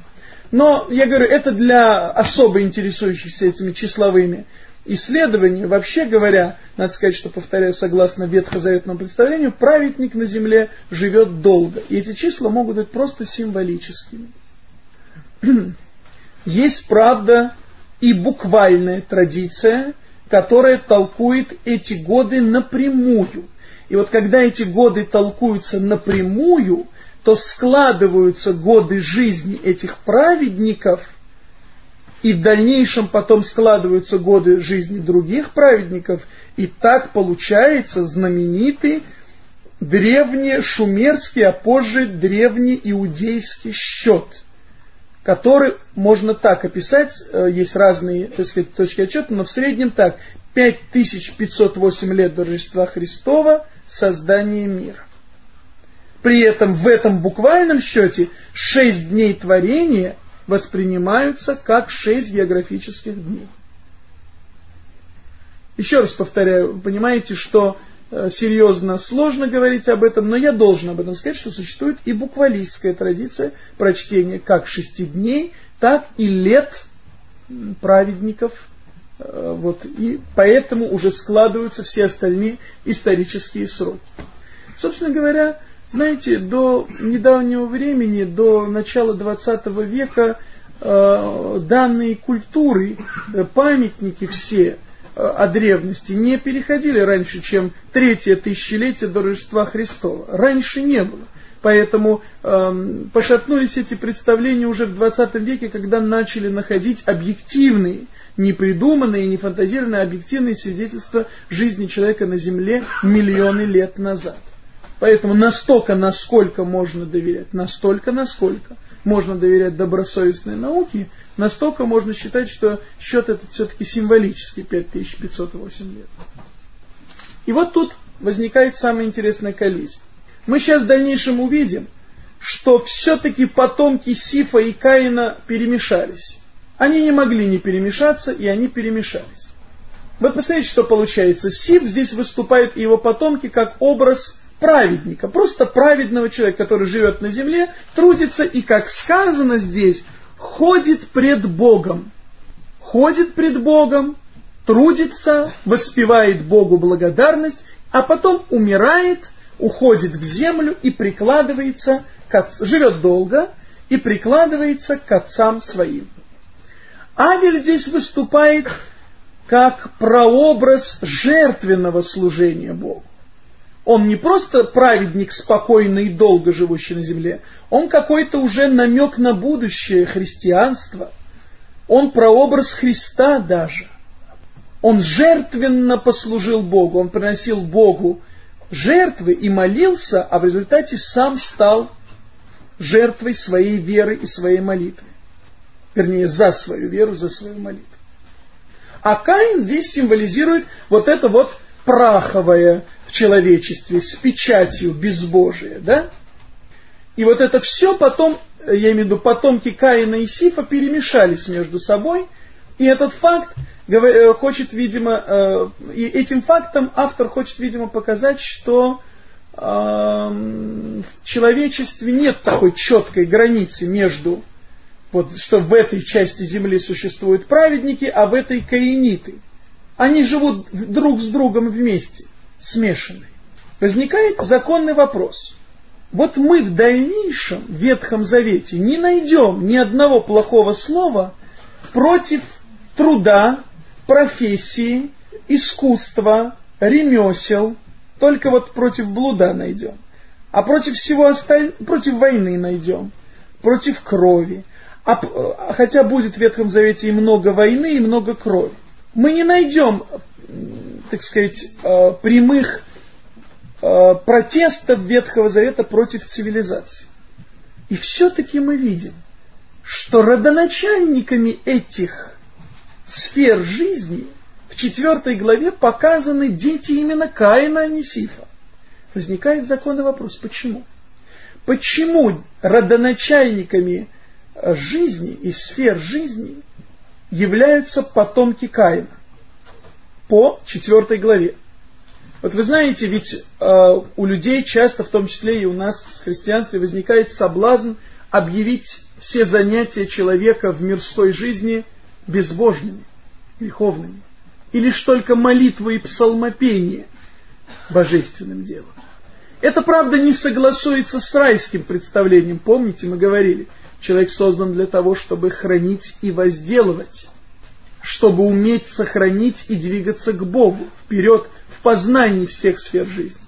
Speaker 1: Но, я говорю, это для особо интересующихся этими числовыми исследований. Вообще говоря, надо сказать, что, повторяю, согласно ветхозаветному представлению, праведник на земле живет долго. И эти числа могут быть просто символическими. Есть, правда, и буквальная традиция, которая толкует эти годы напрямую. И вот когда эти годы толкуются напрямую, то складываются годы жизни этих праведников, и в дальнейшем потом складываются годы жизни других праведников, и так получается знаменитый древний шумерский, а позже древний иудейский счет, который можно так описать, э, есть разные, так сказать, точки отчета, но в среднем так, 5508 лет до Рождества Христова – создание мира. При этом в этом буквальном счете шесть дней творения воспринимаются как шесть географических дней. Еще раз повторяю, понимаете, что серьезно сложно говорить об этом, но я должен об этом сказать, что существует и буквалистская традиция прочтения как шести дней, так и лет праведников Э, вот, и поэтому уже складываются все остальные исторические сроки. Собственно говоря, знаете, до недавнего времени, до начала 20 века, э, данные культуры, э, памятники все э, о древности не переходили раньше, чем третье тысячелетие до Рождества Христова. Раньше не было. Поэтому э, пошатнулись эти представления уже в 20 веке, когда начали находить объективные не придуманные, не фантазированные, объективные свидетельства жизни человека на Земле миллионы лет назад. Поэтому настолько, насколько можно доверять, настолько, насколько можно доверять добросовестной науке, настолько можно считать, что счет этот все-таки символический, 5508 лет. И вот тут возникает самая интересная коллизия. Мы сейчас в дальнейшем увидим, что все-таки потомки Сифа и Каина перемешались. Они не могли не перемешаться, и они перемешались. Вот посмотрите, что получается. Сив здесь выступает и его потомки как образ праведника, просто праведного человека, который живет на земле, трудится и, как сказано здесь, ходит пред Богом. Ходит пред Богом, трудится, воспевает Богу благодарность, а потом умирает, уходит в землю и прикладывается, к, живет долго и прикладывается к отцам своим. Авель здесь выступает как прообраз жертвенного служения Богу. Он не просто праведник, спокойный и долго живущий на земле, он какой-то уже намек на будущее христианства. Он прообраз Христа даже. Он жертвенно послужил Богу, он приносил Богу жертвы и молился, а в результате сам стал жертвой своей веры и своей молитвы вернее, за свою веру, за свою молитву. А Каин здесь символизирует вот это вот праховое в человечестве с печатью безбожия, да? И вот это все потом, я имею в виду потомки Каина и Сифа перемешались между собой, и этот факт э, хочет, видимо, э, и этим фактом автор хочет, видимо, показать, что в человечестве нет такой четкой границы между вот что в этой части земли существуют праведники, а в этой каиниты. Они живут друг с другом вместе, смешанные. Возникает законный вопрос. Вот мы в дальнейшем в Ветхом Завете не найдем ни одного плохого слова против труда, профессии, искусства, ремесел, только вот против блуда найдем. А против всего остального, против войны найдем, против крови, а, а, хотя будет в Ветхом Завете и много войны, и много крови. Мы не найдем, так сказать, э, прямых э, протестов Ветхого Завета против цивилизации. И все-таки мы видим, что родоначальниками этих сфер жизни в четвертой главе показаны дети именно Каина, а не Сифа. Возникает законный вопрос, почему? Почему родоначальниками э, жизни и сфер жизни являются потомки Каина? По четвертой главе. Вот вы знаете, ведь э, у людей часто, в том числе и у нас в христианстве, возникает соблазн объявить все занятия человека в мирской жизни безбожными, греховными. И лишь только молитву и псалмопение божественным делом. Это, правда, не согласуется с райским представлением. Помните, мы говорили, человек создан для того, чтобы хранить и возделывать, чтобы уметь сохранить и двигаться к Богу, вперед в познании всех сфер жизни.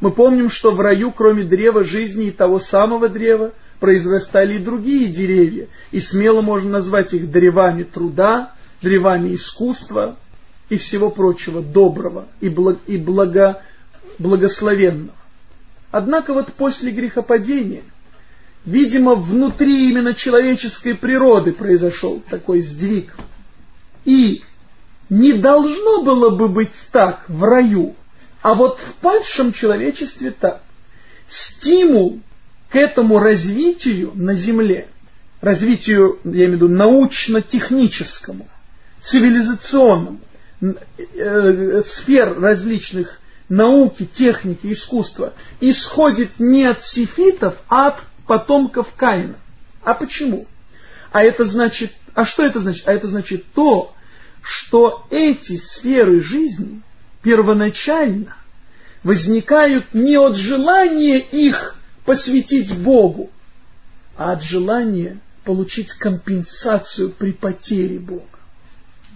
Speaker 1: Мы помним, что в раю, кроме древа жизни и того самого древа, произрастали и другие деревья, и смело можно назвать их древами труда, древами искусства и всего прочего доброго и, благ, и благо, благословенного. Однако вот после грехопадения, видимо, внутри именно человеческой природы произошел такой сдвиг. И не должно было бы быть так в раю, а вот в падшем человечестве так. Стимул к этому развитию на Земле, развитию, я имею в виду, научно-техническому, цивилизационному, э, сфер различных науки, техники, искусства исходит не от сифитов, а от потомков Каина. А почему? А это значит, а что это значит? А это значит то, что эти сферы жизни первоначально возникают не от желания их посвятить Богу, а от желания получить компенсацию при потере Бога.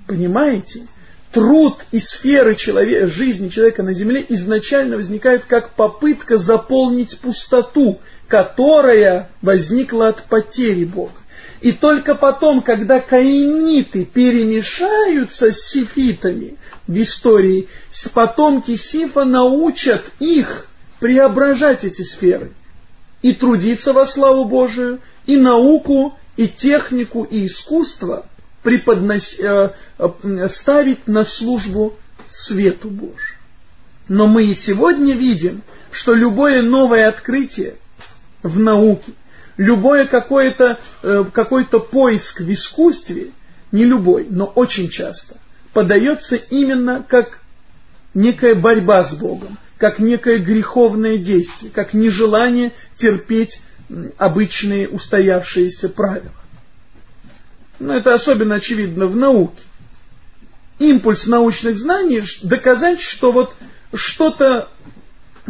Speaker 1: Понимаете? труд и сферы человека, жизни человека на земле изначально возникают как попытка заполнить пустоту, которая возникла от потери Бога. И только потом, когда каиниты перемешаются с сифитами в истории, потомки Сифа научат их преображать эти сферы и трудиться во славу Божию, и науку, и технику, и искусство преподнос... Э, э, ставить на службу свету Божию. Но мы и сегодня видим, что любое новое открытие в науке, любое какое-то э, какой-то поиск в искусстве, не любой, но очень часто, подается именно как некая борьба с Богом, как некое греховное действие, как нежелание терпеть обычные устоявшиеся правила. Но это особенно очевидно в науке. Импульс научных знаний доказать, что вот что-то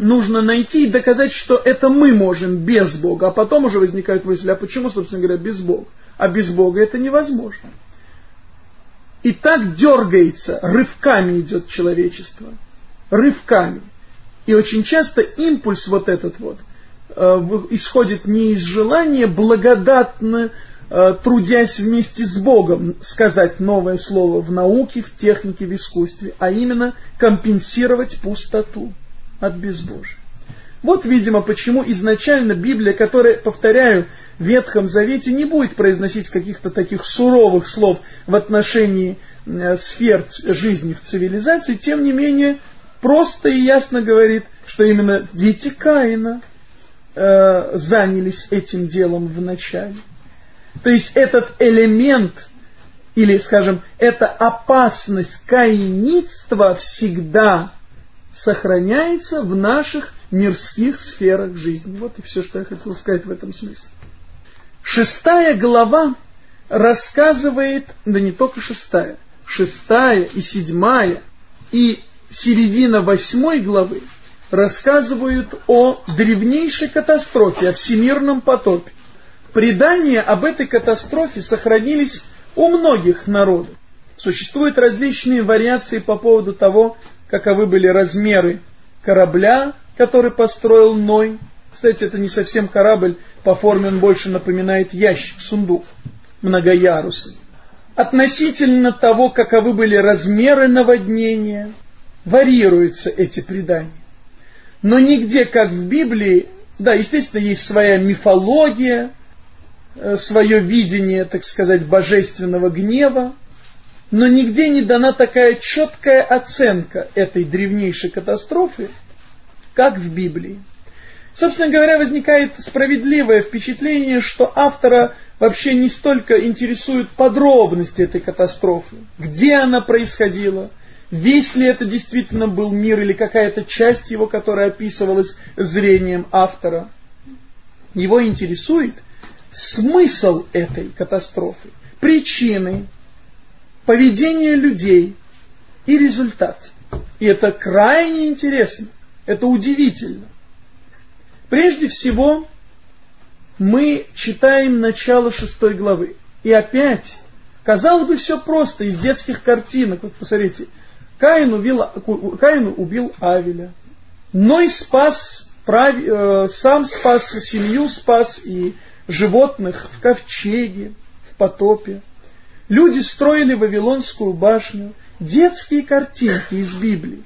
Speaker 1: нужно найти и доказать, что это мы можем без Бога. А потом уже возникает мысль, а почему, собственно говоря, без Бога? А без Бога это невозможно. И так дергается, рывками идет человечество. Рывками. И очень часто импульс вот этот вот э, исходит не из желания благодатно Э, трудясь вместе с Богом, сказать новое слово в науке, в технике, в искусстве, а именно компенсировать пустоту от безбожия. Вот, видимо, почему изначально Библия, которая, повторяю, в Ветхом Завете не будет произносить каких-то таких суровых слов в отношении э, сфер жизни в цивилизации, тем не менее, просто и ясно говорит, что именно дети Каина э, занялись этим делом в начале. То есть этот элемент, или, скажем, эта опасность каинитства всегда сохраняется в наших мирских сферах жизни. Вот и все, что я хотел сказать в этом смысле. Шестая глава рассказывает, да не только шестая, шестая и седьмая и середина восьмой главы рассказывают о древнейшей катастрофе, о всемирном потопе. Предания об этой катастрофе сохранились у многих народов. Существуют различные вариации по поводу того, каковы были размеры корабля, который построил Ной. Кстати, это не совсем корабль, по форме он больше напоминает ящик, сундук, многоярусный. Относительно того, каковы были размеры наводнения, варьируются эти предания. Но нигде, как в Библии, да, естественно, есть своя мифология, э, свое видение, так сказать, божественного гнева, но нигде не дана такая четкая оценка этой древнейшей катастрофы, как в Библии. Собственно говоря, возникает справедливое впечатление, что автора вообще не столько интересуют подробности этой катастрофы, где она происходила, весь ли это действительно был мир или какая-то часть его, которая описывалась зрением автора. Его интересует смысл этой катастрофы, причины, поведение людей и результат. И это крайне интересно, это удивительно. Прежде всего, мы читаем начало шестой главы. И опять, казалось бы, все просто, из детских картинок. Вот посмотрите, Каин убил, Каин убил Авеля. Ной спас, прав, э, сам спас семью, спас и животных в ковчеге, в потопе. Люди строили Вавилонскую башню. Детские картинки из Библии.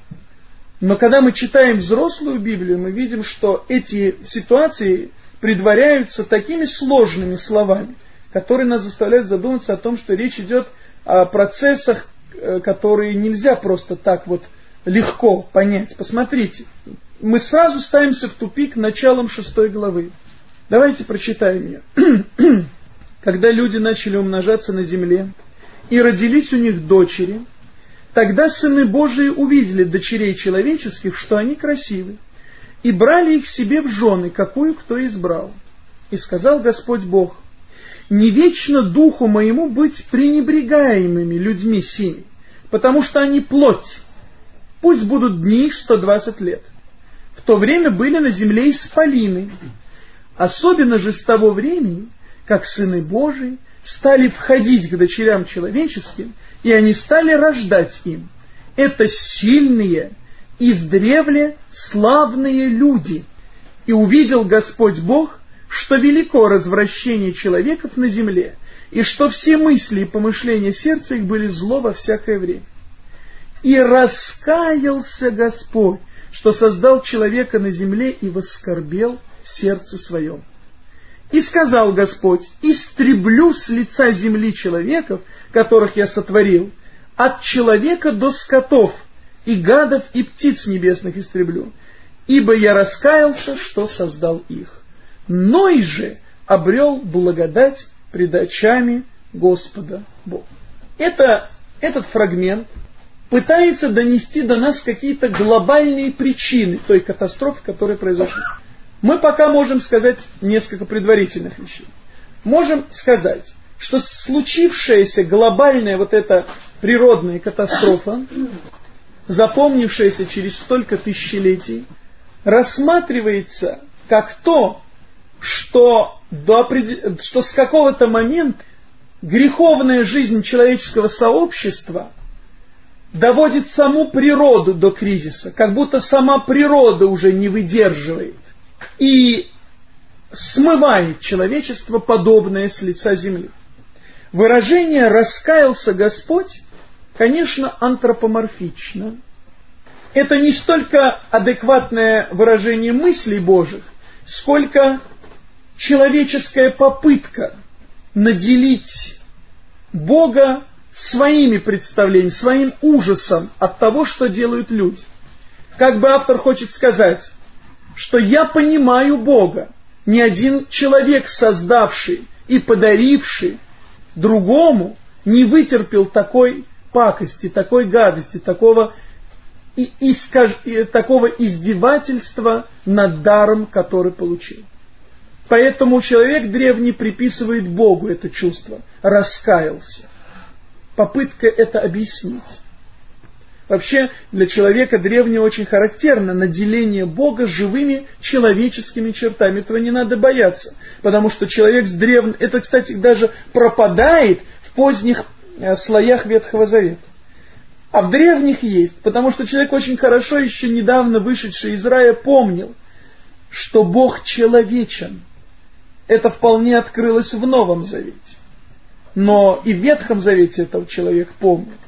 Speaker 1: Но когда мы читаем взрослую Библию, мы видим, что эти ситуации предваряются такими сложными словами, которые нас заставляют задуматься о том, что речь идет о процессах, э, которые нельзя просто так вот легко понять. Посмотрите, мы сразу ставимся в тупик началом шестой главы. Давайте прочитаем ее. Когда люди начали умножаться на земле, и родились у них дочери, тогда сыны Божии увидели дочерей человеческих, что они красивы, и брали их себе в жены, какую кто избрал. И сказал Господь Бог, не вечно духу моему быть пренебрегаемыми людьми сими, потому что они плоть. Пусть будут дни их 120 лет. В то время были на земле исполины. Особенно же с того времени, как сыны Божии стали входить к дочерям человеческим, и они стали рождать им. Это сильные, издревле славные люди. И увидел Господь Бог, что велико развращение человеков на земле, и что все мысли и помышления сердца их были зло во всякое время. И раскаялся Господь, что создал человека на земле и воскорбел сердце своем. И сказал Господь, истреблю с лица земли человеков, которых я сотворил, от человека до скотов, и гадов, и птиц небесных истреблю, ибо я раскаялся, что создал их. Ной же обрел благодать пред очами Господа Бога. Это, этот фрагмент пытается донести до нас какие-то глобальные причины той катастрофы, которая произошла. Мы пока можем сказать несколько предварительных вещей. Можем сказать, что случившаяся глобальная вот эта природная катастрофа запомнившееся через столько тысячелетий, рассматривается как то, что, до, что с какого-то момента греховная жизнь человеческого сообщества доводит саму природу до кризиса, как будто сама природа уже не выдерживает и смывает человечество подобное с лица земли. Выражение «раскаялся Господь» конечно, антропоморфично. Это не столько адекватное выражение мыслей Божьих, сколько человеческая попытка наделить Бога своими представлениями, своим ужасом от того, что делают люди. Как бы автор хочет сказать, что я понимаю Бога, ни один человек, создавший и подаривший другому, не вытерпел такой пакости, такой гадости, такого, и, и, и, такого издевательства над даром, который получил. Поэтому человек древний приписывает Богу это чувство, раскаялся. Попытка это объяснить. Вообще для человека древнего очень характерно наделение Бога живыми человеческими чертами. Этого не надо бояться, потому что человек с древним, это, кстати, даже пропадает в поздних Э, слоях Ветхого Завета. А в древних есть, потому что человек очень хорошо, еще недавно вышедший из рая, помнил, что Бог человечен. Это вполне открылось в Новом Завете. Но и в Ветхом Завете этого человек помнит.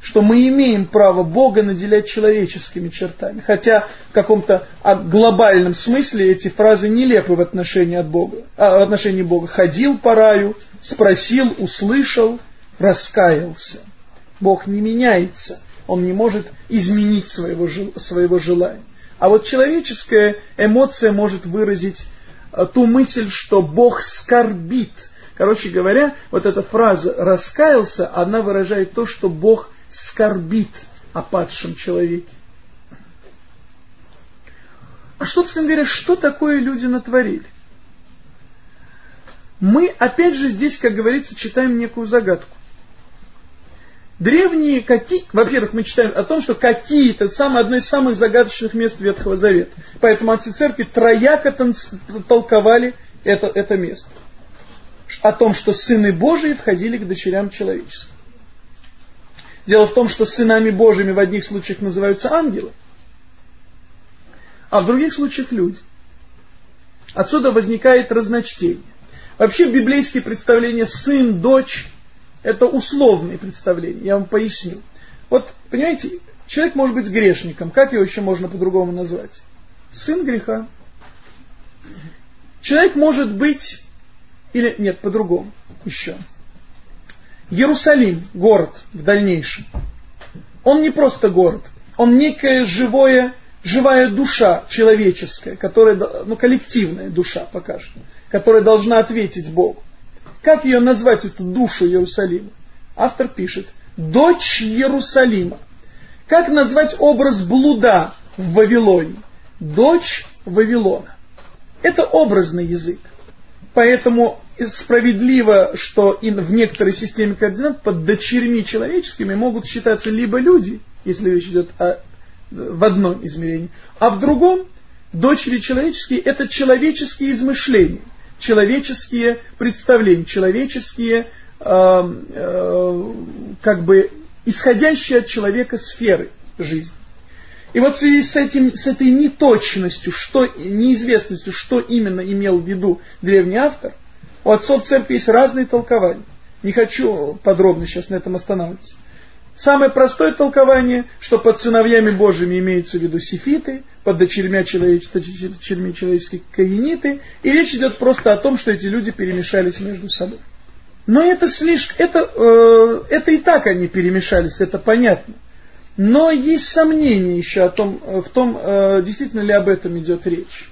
Speaker 1: Что мы имеем право Бога наделять человеческими чертами. Хотя в каком-то глобальном смысле эти фразы нелепы в отношении, от Бога, а, в отношении Бога. Ходил по раю, спросил, услышал, раскаялся. Бог не меняется, Он не может изменить своего, своего желания. А вот человеческая эмоция может выразить э, ту мысль, что Бог скорбит. Короче говоря, вот эта фраза «раскаялся», она выражает то, что Бог скорбит о падшем человеке. А, собственно говоря, что такое люди натворили? Мы, опять же, здесь, как говорится, читаем некую загадку. Древние, какие, во-первых, мы читаем о том, что какие-то, самое, одно из самых загадочных мест Ветхого Завета. Поэтому отцы церкви трояко толковали это, это место. О том, что сыны Божии входили к дочерям человеческим. Дело в том, что сынами Божьими в одних случаях называются ангелы, а в других случаях люди. Отсюда возникает разночтение. Вообще библейские представления сын, дочь – это условные представления, я вам поясню. Вот, понимаете, человек может быть грешником, как его еще можно по-другому назвать? Сын греха. Человек может быть, или нет, по-другому еще – Иерусалим, город в дальнейшем, он не просто город, он некая живое, живая душа человеческая, которая, ну, коллективная душа пока что, которая должна ответить Богу. Как ее назвать, эту душу Иерусалима? Автор пишет, дочь Иерусалима. Как назвать образ блуда в Вавилоне? Дочь Вавилона. Это образный язык. Поэтому справедливо, что в некоторой системе координат под дочерьми человеческими могут считаться либо люди, если речь идет о, в одном измерении, а в другом дочери человеческие – это человеческие измышления, человеческие представления, человеческие э, э, как бы исходящие от человека сферы жизни. И вот в связи с, этим, с этой неточностью, что, неизвестностью, что именно имел в виду древний автор – у отцов церкви есть разные толкования. Не хочу подробно сейчас на этом останавливаться. Самое простое толкование, что под сыновьями Божьими имеются в виду сифиты, под дочерьми, человеч... дочерьми человеческие каиниты, и речь идет просто о том, что эти люди перемешались между собой. Но это слишком, это, э, это и так они перемешались, это понятно. Но есть сомнения еще о том, в том, э, действительно ли об этом идет речь.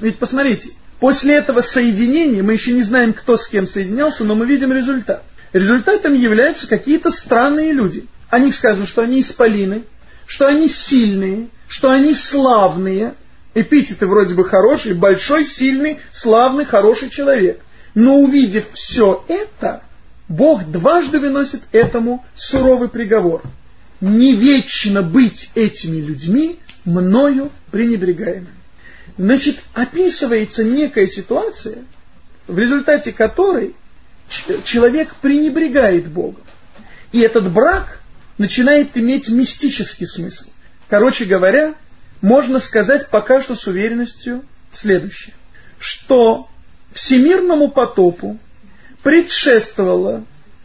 Speaker 1: Ведь посмотрите, После этого соединения, мы еще не знаем, кто с кем соединялся, но мы видим результат. Результатом являются какие-то странные люди. О них сказано, что они исполины, что они сильные, что они славные. Эпитеты вроде бы хорошие, большой, сильный, славный, хороший человек. Но увидев все это, Бог дважды выносит этому суровый приговор. Не вечно быть этими людьми, мною пренебрегаемыми. Значит, описывается некая ситуация, в результате которой человек пренебрегает Богом. И этот брак начинает иметь мистический смысл. Короче говоря, можно сказать пока что с уверенностью следующее. Что всемирному потопу предшествовало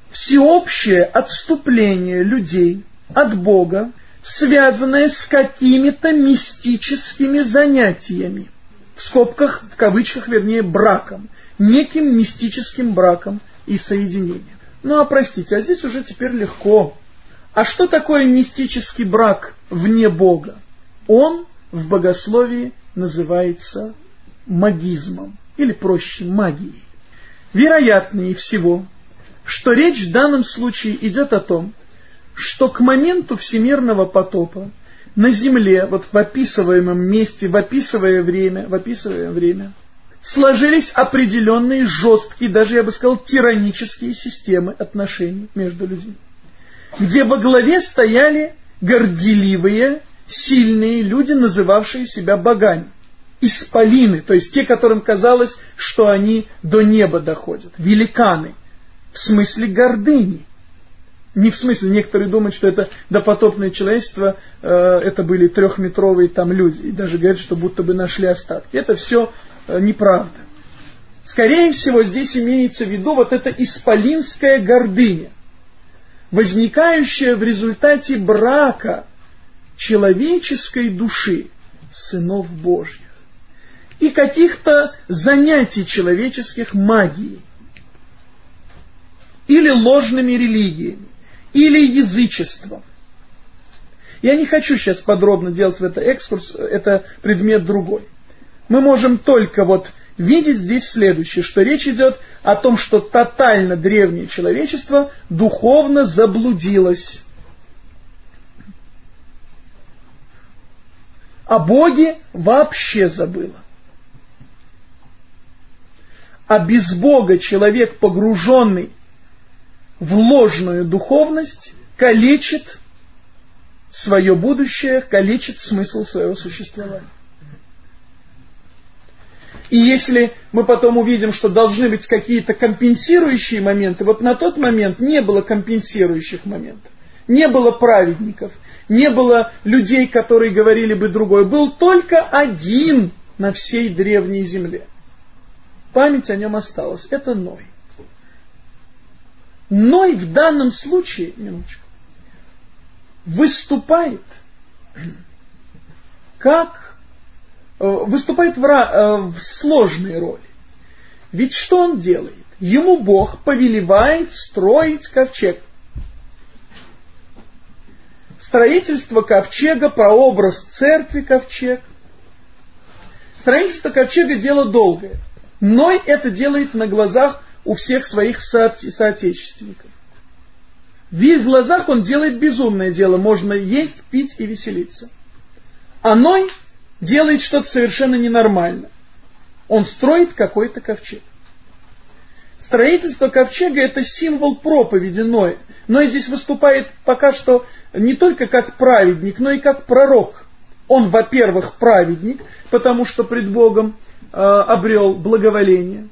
Speaker 1: всеобщее отступление людей от Бога связанное с какими-то мистическими занятиями. В скобках, в кавычках, вернее, браком. Неким мистическим браком и соединением. Ну а простите, а здесь уже теперь легко. А что такое мистический брак вне Бога? Он в богословии называется магизмом, или проще магией. Вероятнее всего, что речь в данном случае идет о том, что к моменту всемирного потопа на земле, вот в описываемом месте, в описывая время, в описывая время, сложились определенные жесткие, даже я бы сказал, тиранические системы отношений между людьми, где во главе стояли горделивые, сильные люди, называвшие себя богами, исполины, то есть те, которым казалось, что они до неба доходят, великаны, в смысле гордыни, не в смысле, некоторые думают, что это допотопное человечество, э, это были трехметровые там люди, и даже говорят, что будто бы нашли остатки. Это все э, неправда. Скорее всего, здесь имеется в виду вот эта исполинская гордыня. возникающая в результате брака человеческой души сынов Божьих и каких-то занятий человеческих магией или ложными религиями, или язычеством. Я не хочу сейчас подробно делать в это экскурс, это предмет другой. Мы можем только вот видеть здесь следующее, что речь идет о том, что тотально древнее человечество духовно заблудилось. О Боге вообще забыло. А без Бога человек, погруженный в ложную духовность, калечит свое будущее, калечит смысл своего существования. И если мы потом увидим, что должны быть какие-то компенсирующие моменты, вот на тот момент не было компенсирующих моментов, не было праведников, не было людей, которые говорили бы другое. Был только один на всей древней земле. Память о нем осталась. Это Ной. Ной в данном случае, минуточку, выступает как э, выступает в, э, в сложной роли. Ведь что он делает? Ему Бог повелевает строить ковчег. Строительство ковчега, прообраз церкви ковчег. Строительство ковчега дело долгое. Ной это делает на глазах у всех своих со соотечественников. В их глазах он делает безумное дело. Можно есть, пить и веселиться. А Ной делает что-то совершенно ненормальное. Он строит какой-то ковчег. Строительство ковчега это символ проповеди Ноя. Ной здесь выступает пока что не только как праведник, но и как пророк. Он, во-первых, праведник, потому что пред Богом э, обрел благоволение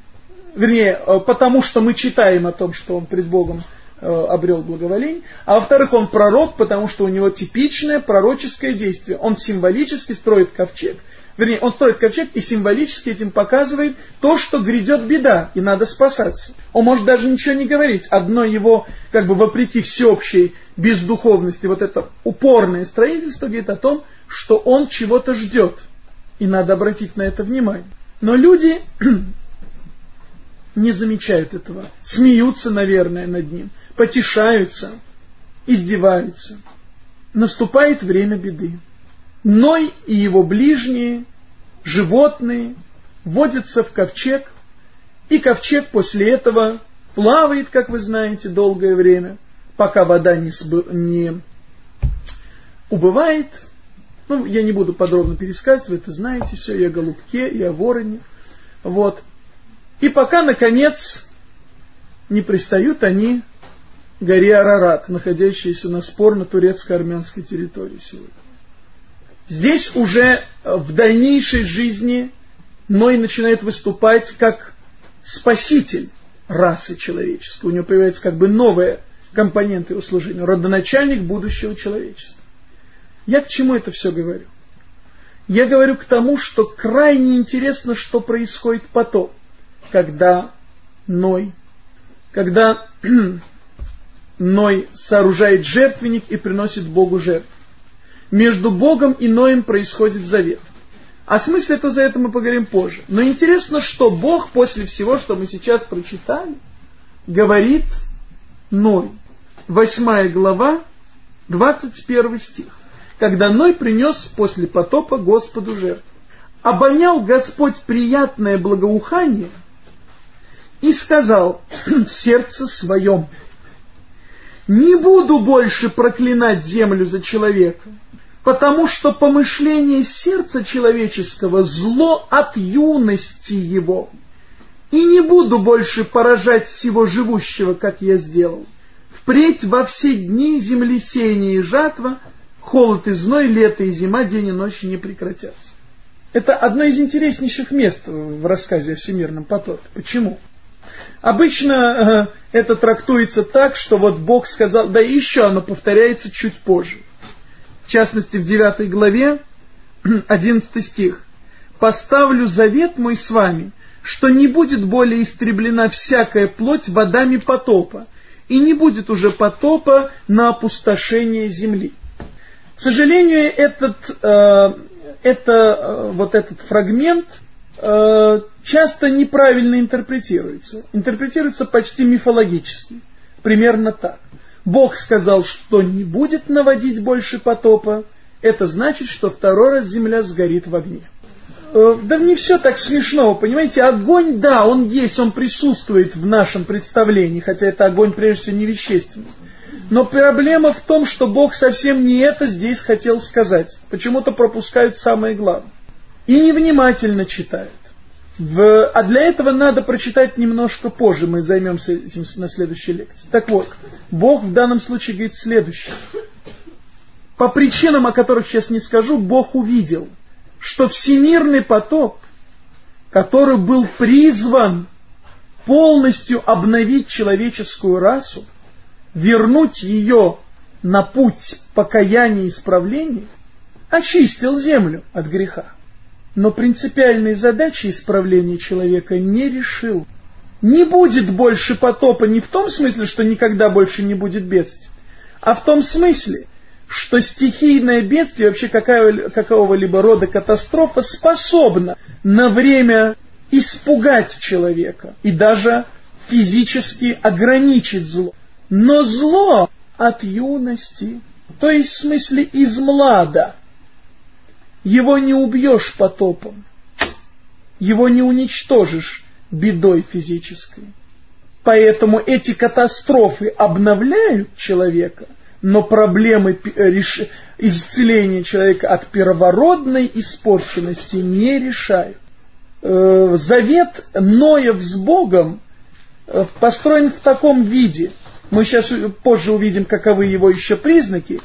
Speaker 1: вернее, э, потому что мы читаем о том, что он пред Богом э, обрел благоволение, а во-вторых, он пророк, потому что у него типичное пророческое действие. Он символически строит ковчег, вернее, он строит ковчег и символически этим показывает то, что грядет беда, и надо спасаться. Он может даже ничего не говорить. Одно его, как бы вопреки всеобщей бездуховности, вот это упорное строительство говорит о том, что он чего-то ждет. И надо обратить на это внимание. Но люди не замечают этого, смеются, наверное, над ним, потешаются, издеваются. Наступает время беды. Ной и его ближние, животные, водятся в ковчег, и ковчег после этого плавает, как вы знаете, долгое время, пока вода не, сбы, не убывает. Ну, я не буду подробно пересказывать, вы это знаете все, и о голубке, и о вороне. Вот. И пока, наконец, не пристают они к горе Арарат, находящейся на спорно турецко-армянской территории сегодня. Здесь уже в дальнейшей жизни Ной начинает выступать как спаситель расы человеческой. У него появляется как бы новая компонента его служения, родоначальник будущего человечества. Я к чему это все говорю? Я говорю к тому, что крайне интересно, что происходит потом когда Ной, когда Ной сооружает жертвенник и приносит Богу жертву. Между Богом и Ноем происходит завет. О смысле этого завета мы поговорим позже. Но интересно, что Бог после всего, что мы сейчас прочитали, говорит Ной. Восьмая глава, 21 стих. Когда Ной принес после потопа Господу жертву. Обонял Господь приятное благоухание – и сказал в сердце своем, «Не буду больше проклинать землю за человека, потому что помышление сердца человеческого зло от юности его, и не буду больше поражать всего живущего, как я сделал. Впредь во все дни землесения и жатва, холод и зной, лето и зима, день и ночь не прекратятся». Это одно из интереснейших мест в рассказе о всемирном потопе. Почему? Обычно э, это трактуется так, что вот Бог сказал, да еще оно повторяется чуть позже. В частности, в 9 главе, 11 стих. «Поставлю завет мой с вами, что не будет более истреблена всякая плоть водами потопа, и не будет уже потопа на опустошение земли. К сожалению, этот, э, это, э, вот этот фрагмент э, часто неправильно интерпретируется. Интерпретируется почти мифологически. Примерно так. Бог сказал, что не будет наводить больше потопа, это значит, что второй раз земля сгорит в огне. Э, да не все так смешно, понимаете, огонь, да, он есть, он присутствует в нашем представлении, хотя это огонь прежде всего не вещественный. Но проблема в том, что Бог совсем не это здесь хотел сказать. Почему-то пропускают самое главное. И невнимательно читают. В, а для этого надо прочитать немножко позже, мы займемся этим на следующей лекции. Так вот, Бог в данном случае говорит следующее. По причинам, о которых сейчас не скажу, Бог увидел, что всемирный потоп, который был призван полностью обновить человеческую расу, вернуть ее на путь покаяния и исправления, очистил землю от греха но принципиальной задачи исправления человека не решил. Не будет больше потопа не в том смысле, что никогда больше не будет бедствий, а в том смысле, что стихийное бедствие, вообще какого-либо рода катастрофа способна на время испугать человека и даже физически ограничить зло. Но зло от юности, то есть в смысле из млада, его не убьешь потопом. Его не уничтожишь бедой физической. Поэтому эти катастрофы обновляют человека, но проблемы исцеления человека от первородной испорченности не решают. Э, завет Ноев с Богом э, построен в таком виде. Мы сейчас позже увидим, каковы его еще признаки.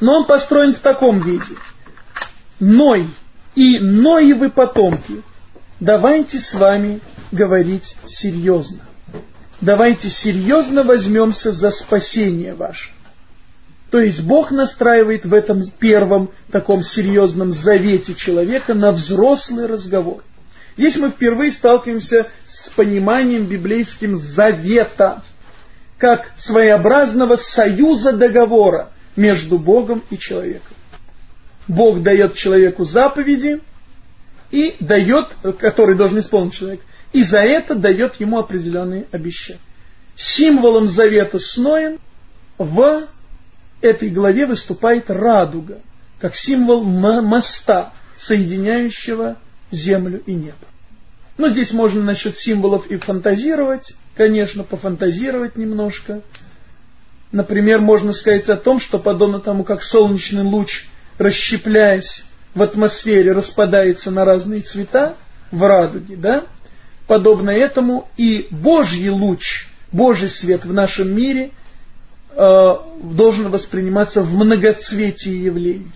Speaker 1: Но он построен в таком виде – Ной и Ноевы потомки. Давайте с вами говорить серьезно. Давайте серьезно возьмемся за спасение ваше. То есть Бог настраивает в этом первом таком серьезном завете человека на взрослый разговор. Здесь мы впервые сталкиваемся с пониманием библейским завета, как своеобразного союза договора между Богом и человеком. Бог дает человеку заповеди и дает, которые должен исполнить человек, и за это дает ему определенные обещания. Символом завета с Ноем в этой главе выступает радуга, как символ моста, соединяющего землю и небо. Но здесь можно насчет символов и фантазировать, конечно, пофантазировать немножко. Например, можно сказать о том, что подобно тому, как солнечный луч расщепляясь в атмосфере, распадается на разные цвета в радуге, да? Подобно этому и Божий луч, Божий свет в нашем мире э, должен восприниматься в многоцветии явлений.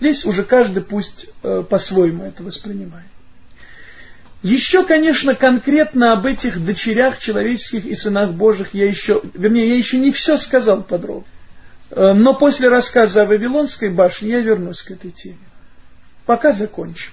Speaker 1: Здесь уже каждый пусть э, по-своему это воспринимает. Еще, конечно, конкретно об этих дочерях человеческих и сынах Божьих я еще, вернее, я еще не все сказал подробно. Э, но после рассказа о Вавилонской башне я вернусь к этой теме. Пока закончим.